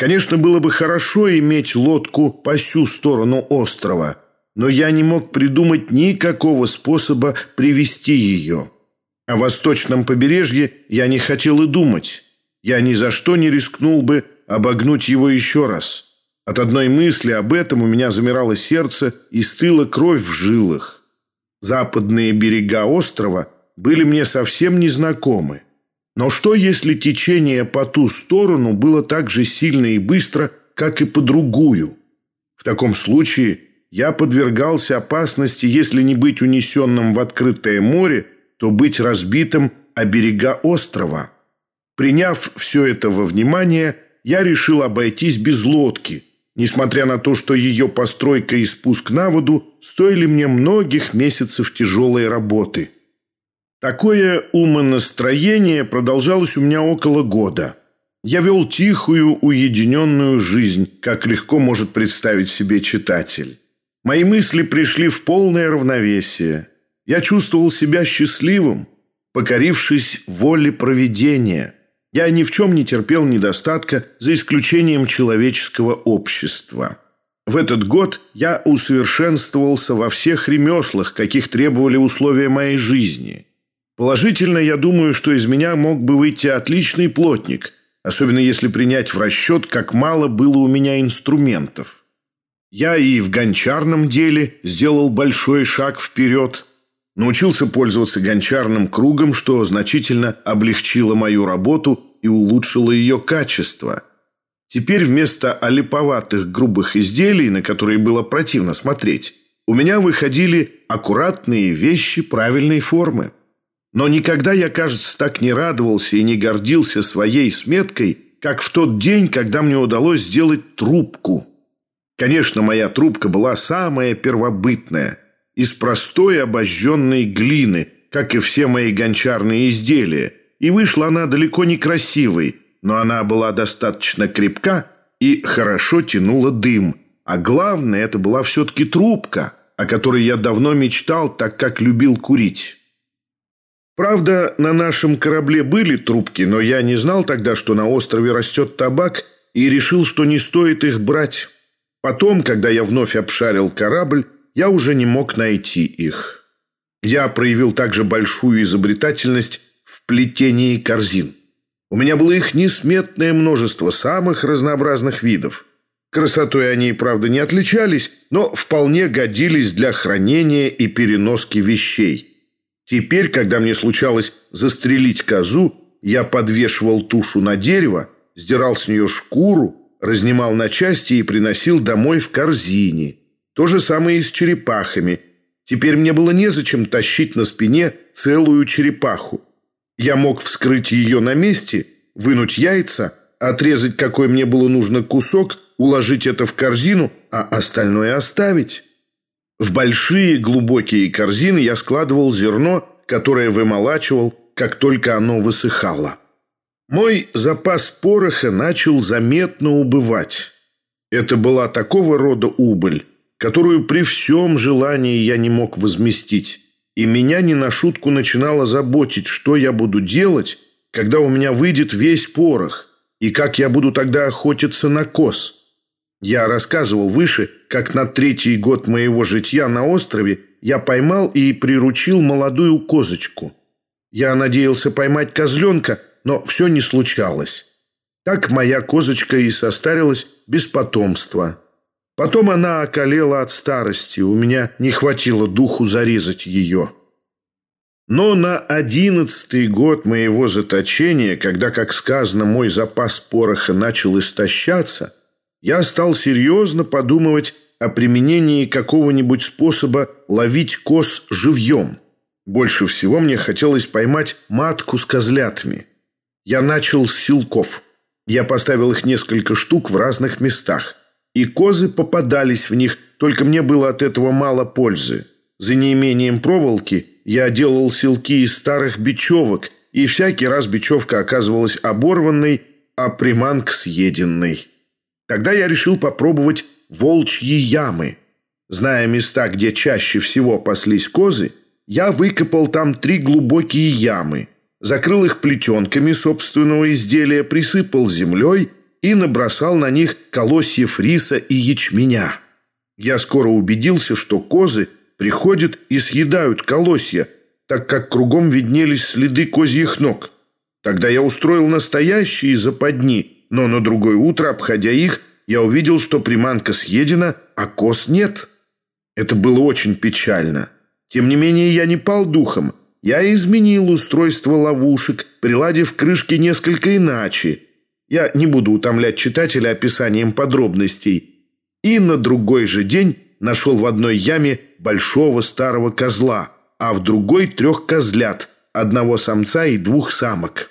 Конечно, было бы хорошо иметь лодку по всю сторону острова, но я не мог придумать никакого способа привести ее. О восточном побережье я не хотел и думать. Я ни за что не рискнул бы обогнуть его еще раз. От одной мысли об этом у меня замирало сердце и стыла кровь в жилах. Западные берега острова были мне совсем незнакомы. Но что, если течение по ту сторону было так же сильно и быстро, как и по другую? В таком случае я подвергался опасности, если не быть унесенным в открытое море, то быть разбитым о берега острова. Приняв все это во внимание, я решил обойтись без лодки – несмотря на то, что ее постройка и спуск на воду стоили мне многих месяцев тяжелой работы. Такое умонастроение продолжалось у меня около года. Я вел тихую, уединенную жизнь, как легко может представить себе читатель. Мои мысли пришли в полное равновесие. Я чувствовал себя счастливым, покорившись воле провидения – я ни в чем не терпел недостатка, за исключением человеческого общества. В этот год я усовершенствовался во всех ремеслах, каких требовали условия моей жизни. Положительно, я думаю, что из меня мог бы выйти отличный плотник, особенно если принять в расчет, как мало было у меня инструментов. Я и в гончарном деле сделал большой шаг вперед – Научился пользоваться гончарным кругом, что значительно облегчило мою работу и улучшило ее качество. Теперь вместо олиповатых грубых изделий, на которые было противно смотреть, у меня выходили аккуратные вещи правильной формы. Но никогда я, кажется, так не радовался и не гордился своей сметкой, как в тот день, когда мне удалось сделать трубку. Конечно, моя трубка была самая первобытная – из простой обожженной глины, как и все мои гончарные изделия, и вышла она далеко не красивой, но она была достаточно крепка и хорошо тянула дым. А главное, это была все-таки трубка, о которой я давно мечтал, так как любил курить. Правда, на нашем корабле были трубки, но я не знал тогда, что на острове растет табак, и решил, что не стоит их брать. Потом, когда я вновь обшарил корабль, я уже не мог найти их. Я проявил также большую изобретательность в плетении корзин. У меня было их несметное множество самых разнообразных видов. Красотой они, правда, не отличались, но вполне годились для хранения и переноски вещей. Теперь, когда мне случалось застрелить козу, я подвешивал тушу на дерево, сдирал с нее шкуру, разнимал на части и приносил домой в корзине – то же самое и с черепахами. Теперь мне было незачем тащить на спине целую черепаху. Я мог вскрыть ее на месте, вынуть яйца, отрезать какой мне было нужно кусок, уложить это в корзину, а остальное оставить. В большие глубокие корзины я складывал зерно, которое вымолачивал, как только оно высыхало. Мой запас пороха начал заметно убывать. Это была такого рода убыль, которую при всем желании я не мог возместить. И меня не на шутку начинало заботить, что я буду делать, когда у меня выйдет весь порох, и как я буду тогда охотиться на коз. Я рассказывал выше, как на третий год моего житья на острове я поймал и приручил молодую козочку. Я надеялся поймать козленка, но все не случалось. Так моя козочка и состарилась без потомства. Потом она околела от старости, у меня не хватило духу зарезать ее. Но на одиннадцатый год моего заточения, когда, как сказано, мой запас пороха начал истощаться, я стал серьезно подумывать о применении какого-нибудь способа ловить коз живьем. Больше всего мне хотелось поймать матку с козлятами. Я начал с силков. Я поставил их несколько штук в разных местах и козы попадались в них, только мне было от этого мало пользы. За неимением проволоки я делал селки из старых бечевок, и всякий раз бечевка оказывалась оборванной, а приманка съеденной. Тогда я решил попробовать волчьи ямы. Зная места, где чаще всего паслись козы, я выкопал там три глубокие ямы, закрыл их плетенками собственного изделия, присыпал землей и набросал на них колосьев риса и ячменя. Я скоро убедился, что козы приходят и съедают колосья, так как кругом виднелись следы козьих ног. Тогда я устроил настоящие западни, но на другое утро, обходя их, я увидел, что приманка съедена, а коз нет. Это было очень печально. Тем не менее, я не пал духом. Я изменил устройство ловушек, приладив крышки несколько иначе. Я не буду утомлять читателя описанием подробностей. И на другой же день нашел в одной яме большого старого козла, а в другой трех козлят, одного самца и двух самок.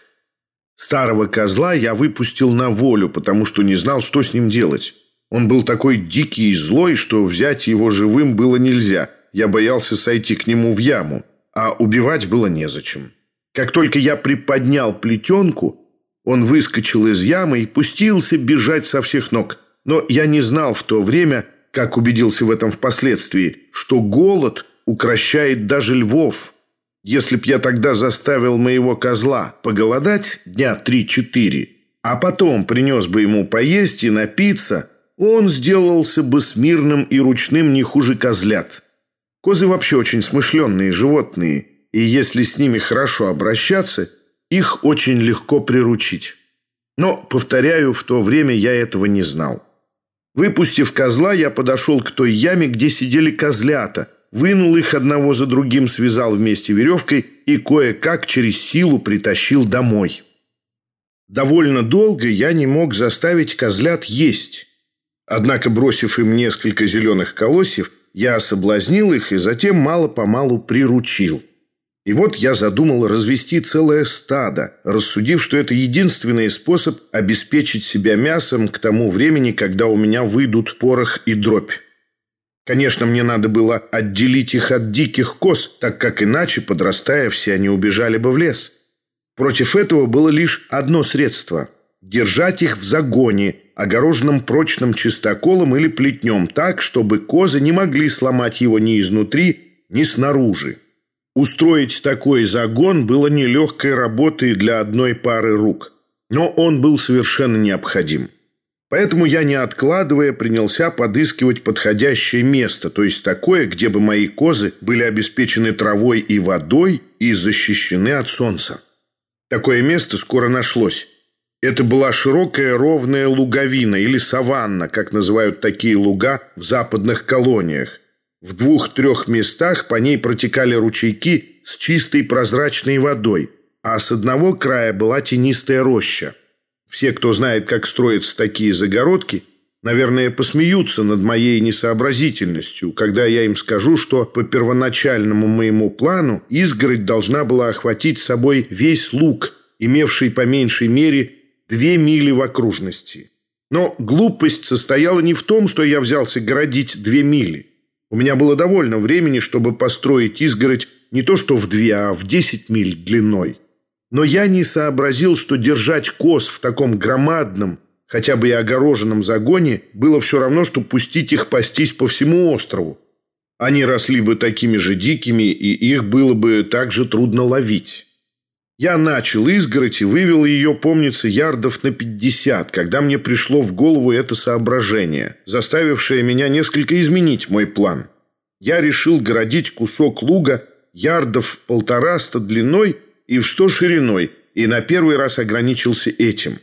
Старого козла я выпустил на волю, потому что не знал, что с ним делать. Он был такой дикий и злой, что взять его живым было нельзя – я боялся сойти к нему в яму, а убивать было незачем. Как только я приподнял плетенку, он выскочил из ямы и пустился бежать со всех ног. Но я не знал в то время, как убедился в этом впоследствии, что голод укращает даже львов. Если б я тогда заставил моего козла поголодать дня три-четыре, а потом принес бы ему поесть и напиться, он сделался бы смирным и ручным не хуже козлят. Козы вообще очень смышленные животные, и если с ними хорошо обращаться, их очень легко приручить. Но, повторяю, в то время я этого не знал. Выпустив козла, я подошел к той яме, где сидели козлята, вынул их одного за другим, связал вместе веревкой и кое-как через силу притащил домой. Довольно долго я не мог заставить козлят есть. Однако, бросив им несколько зеленых колосьев, я соблазнил их и затем мало-помалу приручил. И вот я задумал развести целое стадо, рассудив, что это единственный способ обеспечить себя мясом к тому времени, когда у меня выйдут порох и дробь. Конечно, мне надо было отделить их от диких коз, так как иначе, подрастая, все они убежали бы в лес. Против этого было лишь одно средство – держать их в загоне – огороженным прочным чистоколом или плетнем так, чтобы козы не могли сломать его ни изнутри, ни снаружи. Устроить такой загон было нелегкой работой для одной пары рук, но он был совершенно необходим. Поэтому я, не откладывая, принялся подыскивать подходящее место, то есть такое, где бы мои козы были обеспечены травой и водой и защищены от солнца. Такое место скоро нашлось. Это была широкая ровная луговина или саванна, как называют такие луга в западных колониях. В двух-трех местах по ней протекали ручейки с чистой прозрачной водой, а с одного края была тенистая роща. Все, кто знает, как строятся такие загородки, наверное, посмеются над моей несообразительностью, когда я им скажу, что по первоначальному моему плану изгородь должна была охватить собой весь луг, имевший по меньшей мере две мили в окружности. Но глупость состояла не в том, что я взялся городить две мили. У меня было довольно времени, чтобы построить изгородь не то что в две, а в десять миль длиной. Но я не сообразил, что держать коз в таком громадном, хотя бы и огороженном загоне, было все равно, что пустить их пастись по всему острову. Они росли бы такими же дикими, и их было бы так же трудно ловить. Я начал изгородь и вывел ее, помнится, ярдов на 50, когда мне пришло в голову это соображение, заставившее меня несколько изменить мой план. Я решил городить кусок луга ярдов полтораста длиной и в сто шириной, и на первый раз ограничился этим.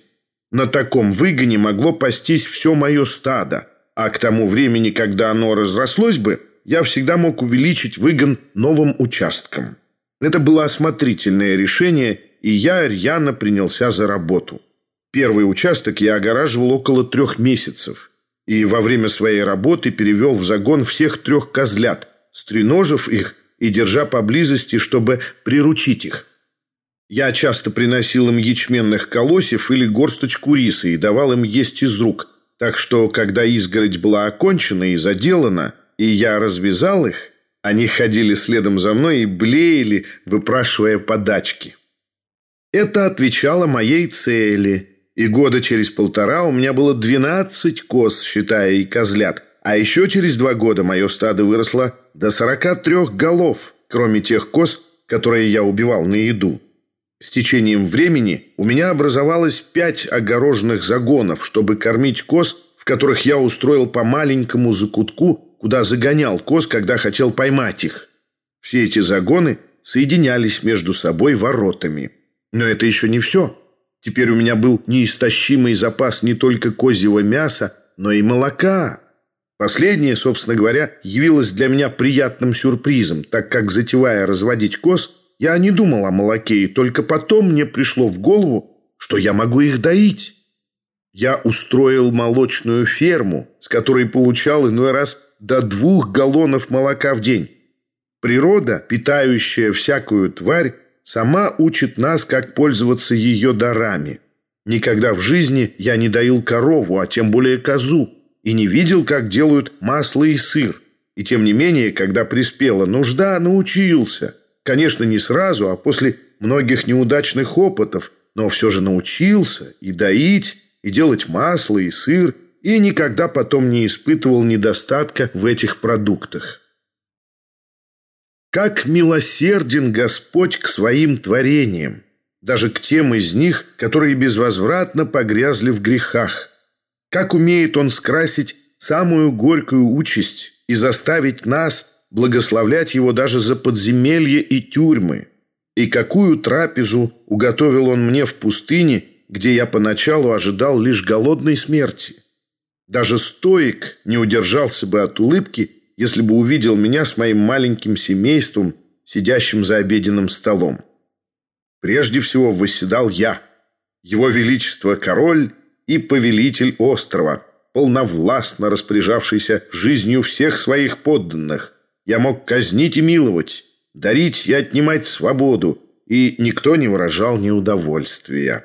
На таком выгоне могло пастись все мое стадо, а к тому времени, когда оно разрослось бы, я всегда мог увеличить выгон новым участком. Это было осмотрительное решение, и я рьяно принялся за работу. Первый участок я огораживал около трех месяцев. И во время своей работы перевел в загон всех трех козлят, стреножив их и держа поблизости, чтобы приручить их. Я часто приносил им ячменных колосьев или горсточку риса и давал им есть из рук. Так что, когда изгородь была окончена и заделана, и я развязал их – они ходили следом за мной и блеяли, выпрашивая подачки. Это отвечало моей цели. И года через полтора у меня было 12 коз, считая и козлят, А еще через два года мое стадо выросло до 43 голов, кроме тех коз, которые я убивал на еду. С течением времени у меня образовалось пять огороженных загонов, чтобы кормить коз, в которых я устроил по маленькому закутку, куда загонял коз, когда хотел поймать их. Все эти загоны соединялись между собой воротами. Но это еще не все. Теперь у меня был неистощимый запас не только козьего мяса, но и молока. Последнее, собственно говоря, явилось для меня приятным сюрпризом, так как, затевая разводить коз, я не думал о молоке, и только потом мне пришло в голову, что я могу их доить. Я устроил молочную ферму, с которой получал иной раз до двух галлонов молока в день. Природа, питающая всякую тварь, сама учит нас, как пользоваться ее дарами. Никогда в жизни я не доил корову, а тем более козу, и не видел, как делают масло и сыр. И тем не менее, когда приспела нужда, научился – Конечно, не сразу, а после многих неудачных опытов, но все же научился и доить, и делать масло, и сыр, и никогда потом не испытывал недостатка в этих продуктах. Как милосерден Господь к своим творениям, даже к тем из них, которые безвозвратно погрязли в грехах. Как умеет Он скрасить самую горькую участь и заставить нас – благословлять его даже за подземелье и тюрьмы. И какую трапезу уготовил он мне в пустыне, где я поначалу ожидал лишь голодной смерти. Даже стоик не удержался бы от улыбки, если бы увидел меня с моим маленьким семейством, сидящим за обеденным столом. Прежде всего восседал я, его величество король и повелитель острова, полновластно распоряжавшийся жизнью всех своих подданных, я мог казнить и миловать, дарить и отнимать свободу, и никто не выражал неудовольствия.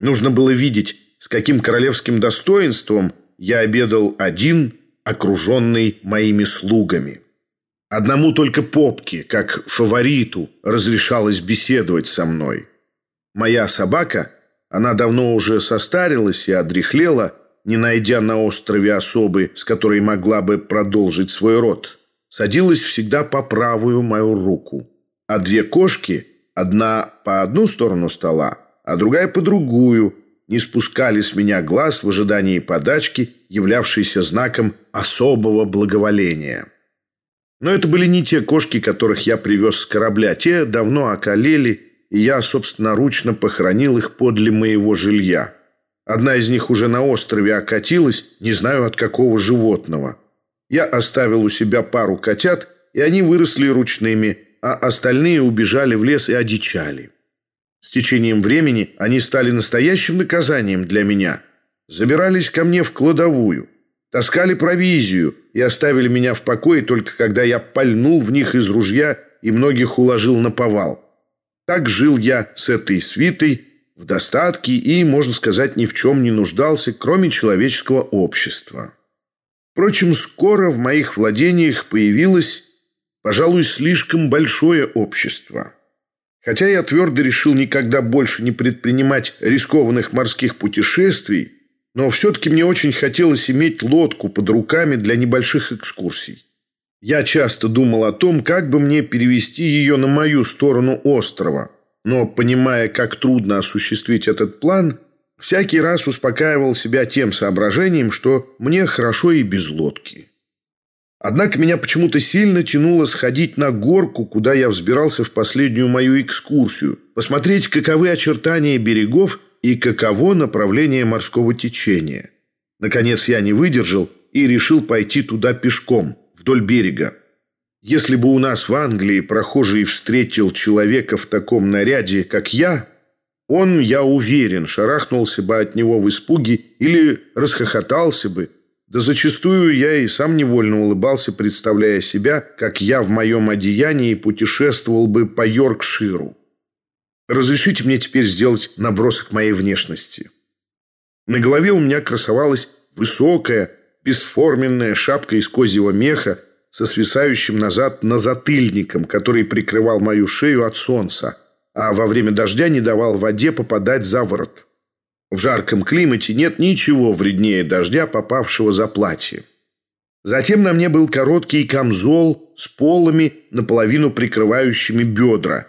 Нужно было видеть, с каким королевским достоинством я обедал один, окруженный моими слугами. Одному только попке, как фавориту, разрешалось беседовать со мной. Моя собака, она давно уже состарилась и одряхлела, не найдя на острове особы, с которой могла бы продолжить свой род садилась всегда по правую мою руку, а две кошки, одна по одну сторону стола, а другая по другую, не спускали с меня глаз в ожидании подачки, являвшейся знаком особого благоволения. Но это были не те кошки, которых я привез с корабля. Те давно околели, и я собственноручно похоронил их подле моего жилья. Одна из них уже на острове окатилась, не знаю от какого животного – я оставил у себя пару котят, и они выросли ручными, а остальные убежали в лес и одичали. С течением времени они стали настоящим наказанием для меня. Забирались ко мне в кладовую, таскали провизию и оставили меня в покое только когда я пальнул в них из ружья и многих уложил на повал. Так жил я с этой свитой в достатке и, можно сказать, ни в чем не нуждался, кроме человеческого общества. Впрочем, скоро в моих владениях появилось, пожалуй, слишком большое общество. Хотя я твердо решил никогда больше не предпринимать рискованных морских путешествий, но все-таки мне очень хотелось иметь лодку под руками для небольших экскурсий. Я часто думал о том, как бы мне перевести ее на мою сторону острова, но, понимая, как трудно осуществить этот план – Всякий раз успокаивал себя тем соображением, что мне хорошо и без лодки. Однако меня почему-то сильно тянуло сходить на горку, куда я взбирался в последнюю мою экскурсию, посмотреть, каковы очертания берегов и каково направление морского течения. Наконец я не выдержал и решил пойти туда пешком, вдоль берега. Если бы у нас в Англии прохожий встретил человека в таком наряде, как я, он, я уверен, шарахнулся бы от него в испуге или расхохотался бы. Да зачастую я и сам невольно улыбался, представляя себя, как я в моем одеянии путешествовал бы по Йоркширу. Разрешите мне теперь сделать набросок моей внешности. На голове у меня красовалась высокая, бесформенная шапка из козьего меха со свисающим назад назатыльником, который прикрывал мою шею от солнца а во время дождя не давал воде попадать за ворот. В жарком климате нет ничего вреднее дождя, попавшего за платье. Затем на мне был короткий камзол с полами, наполовину прикрывающими бедра,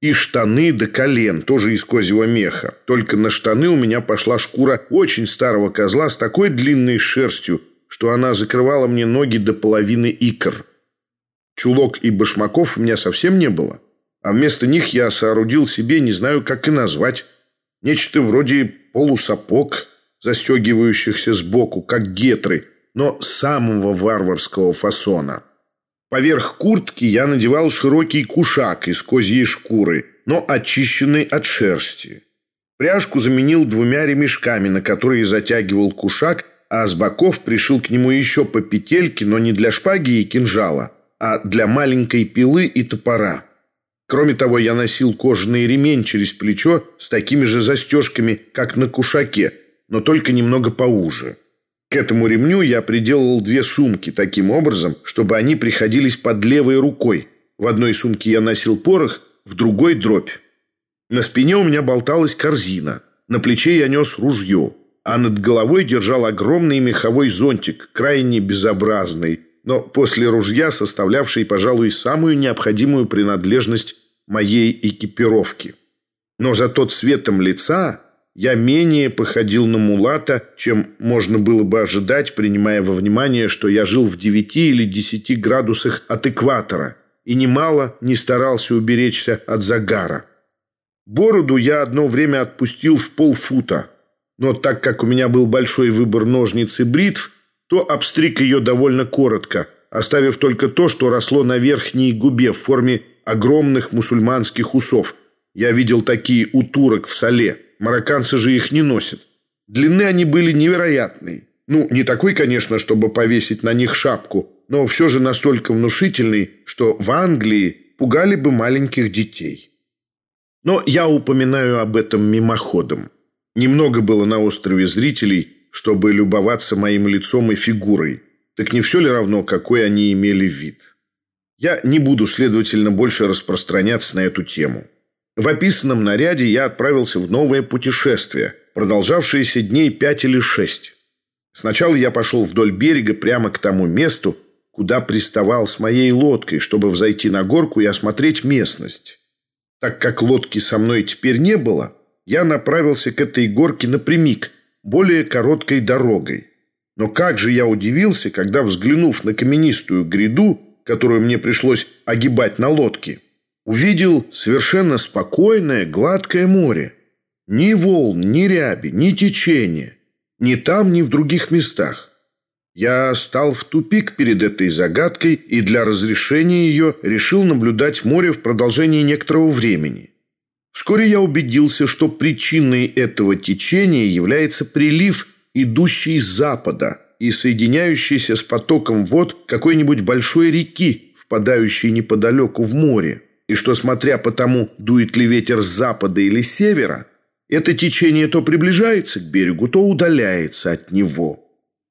и штаны до колен, тоже из козьего меха. Только на штаны у меня пошла шкура очень старого козла с такой длинной шерстью, что она закрывала мне ноги до половины икр. Чулок и башмаков у меня совсем не было, а вместо них я соорудил себе, не знаю, как и назвать, нечто вроде полусапог, застегивающихся сбоку, как гетры, но самого варварского фасона. Поверх куртки я надевал широкий кушак из козьей шкуры, но очищенный от шерсти. Пряжку заменил двумя ремешками, на которые затягивал кушак, а с боков пришил к нему еще по петельке, но не для шпаги и кинжала, а для маленькой пилы и топора. Кроме того, я носил кожаный ремень через плечо с такими же застежками, как на кушаке, но только немного поуже. К этому ремню я приделал две сумки таким образом, чтобы они приходились под левой рукой. В одной сумке я носил порох, в другой – дробь. На спине у меня болталась корзина. На плече я нес ружье, а над головой держал огромный меховой зонтик, крайне безобразный, но после ружья составлявший, пожалуй, самую необходимую принадлежность моей экипировки. Но зато цветом лица я менее походил на мулата, чем можно было бы ожидать, принимая во внимание, что я жил в 9 или 10 градусах от экватора и немало не старался уберечься от загара. Бороду я одно время отпустил в полфута, но так как у меня был большой выбор ножниц и бритв, то обстриг ее довольно коротко, оставив только то, что росло на верхней губе в форме огромных мусульманских усов. Я видел такие у турок в соле. Марокканцы же их не носят. Длины они были невероятные. Ну, не такой, конечно, чтобы повесить на них шапку, но все же настолько внушительный, что в Англии пугали бы маленьких детей. Но я упоминаю об этом мимоходом. Немного было на острове зрителей, чтобы любоваться моим лицом и фигурой. Так не все ли равно, какой они имели вид? Я не буду, следовательно, больше распространяться на эту тему. В описанном наряде я отправился в новое путешествие, продолжавшееся дней пять или шесть. Сначала я пошел вдоль берега прямо к тому месту, куда приставал с моей лодкой, чтобы взойти на горку и осмотреть местность. Так как лодки со мной теперь не было, я направился к этой горке напрямик, более короткой дорогой. Но как же я удивился, когда, взглянув на каменистую гряду, которую мне пришлось огибать на лодке, увидел совершенно спокойное, гладкое море. Ни волн, ни ряби, ни течения. Ни там, ни в других местах. Я стал в тупик перед этой загадкой и для разрешения ее решил наблюдать море в продолжении некоторого времени. Вскоре я убедился, что причиной этого течения является прилив, идущий с запада и соединяющийся с потоком вод какой-нибудь большой реки, впадающей неподалеку в море и что, смотря по тому, дует ли ветер с запада или севера, это течение то приближается к берегу, то удаляется от него.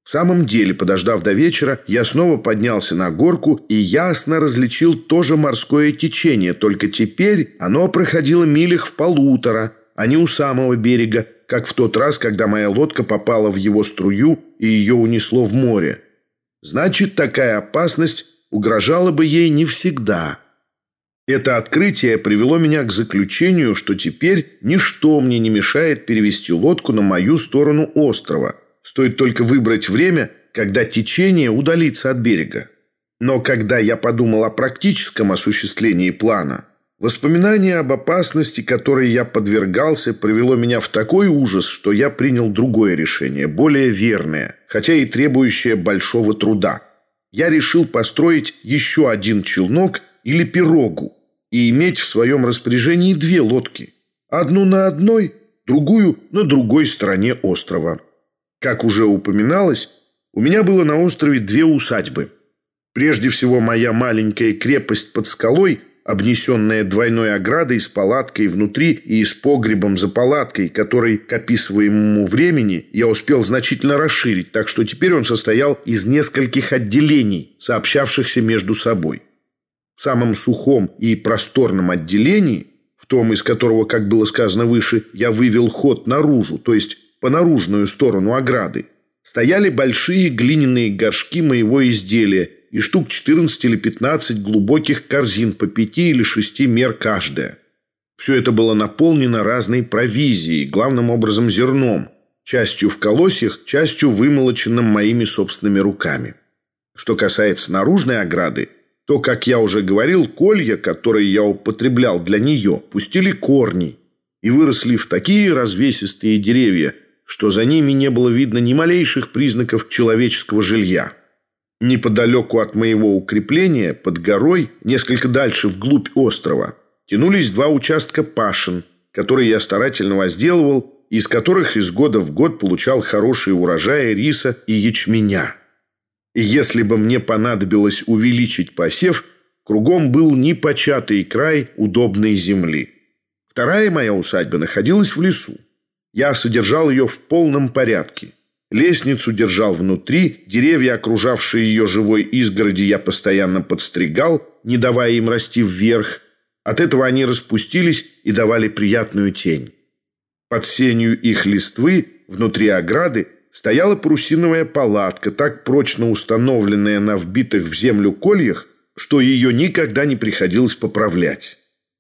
В самом деле, подождав до вечера, я снова поднялся на горку и ясно различил тоже морское течение, только теперь оно проходило милях в полутора, а не у самого берега, как в тот раз, когда моя лодка попала в его струю и ее унесло в море. Значит, такая опасность угрожала бы ей не всегда – это открытие привело меня к заключению, что теперь ничто мне не мешает перевести лодку на мою сторону острова. Стоит только выбрать время, когда течение удалится от берега. Но когда я подумал о практическом осуществлении плана, воспоминание об опасности, которой я подвергался, привело меня в такой ужас, что я принял другое решение, более верное, хотя и требующее большого труда. Я решил построить еще один челнок или пирогу, и иметь в своем распоряжении две лодки. Одну на одной, другую на другой стороне острова. Как уже упоминалось, у меня было на острове две усадьбы. Прежде всего, моя маленькая крепость под скалой, обнесенная двойной оградой с палаткой внутри и с погребом за палаткой, который к описываемому времени я успел значительно расширить, так что теперь он состоял из нескольких отделений, сообщавшихся между собой. Самом сухом и просторном отделении, в том, из которого, как было сказано выше, я вывел ход наружу, то есть по наружную сторону ограды, стояли большие глиняные горшки моего изделия и штук 14 или 15 глубоких корзин по 5 или 6 мер каждая. Все это было наполнено разной провизией, главным образом зерном, частью в колосьях, частью вымолоченным моими собственными руками. Что касается наружной ограды, то, как я уже говорил, колья, которые я употреблял для нее, пустили корни и выросли в такие развесистые деревья, что за ними не было видно ни малейших признаков человеческого жилья. Неподалеку от моего укрепления, под горой, несколько дальше вглубь острова, тянулись два участка пашин, которые я старательно возделывал, из которых из года в год получал хорошие урожаи риса и ячменя. И если бы мне понадобилось увеличить посев, кругом был непочатый край удобной земли. Вторая моя усадьба находилась в лесу. Я содержал ее в полном порядке. Лестницу держал внутри, деревья, окружавшие ее живой изгороди, я постоянно подстригал, не давая им расти вверх. От этого они распустились и давали приятную тень. Под сенью их листвы, внутри ограды, стояла парусиновая палатка, так прочно установленная на вбитых в землю кольях, что ее никогда не приходилось поправлять.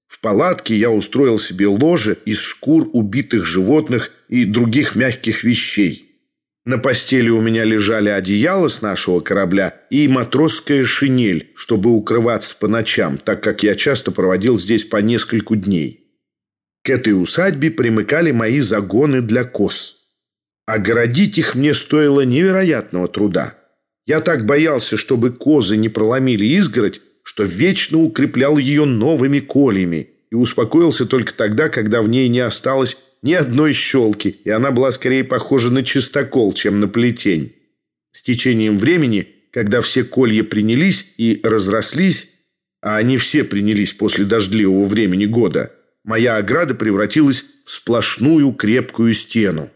В палатке я устроил себе ложе из шкур убитых животных и других мягких вещей. На постели у меня лежали одеяло с нашего корабля и матросская шинель, чтобы укрываться по ночам, так как я часто проводил здесь по нескольку дней. К этой усадьбе примыкали мои загоны для коз. Огородить их мне стоило невероятного труда. Я так боялся, чтобы козы не проломили изгородь, что вечно укреплял ее новыми кольями и успокоился только тогда, когда в ней не осталось ни одной щелки, и она была скорее похожа на чистокол, чем на плетень. С течением времени, когда все колья принялись и разрослись, а они все принялись после дождливого времени года, моя ограда превратилась в сплошную крепкую стену.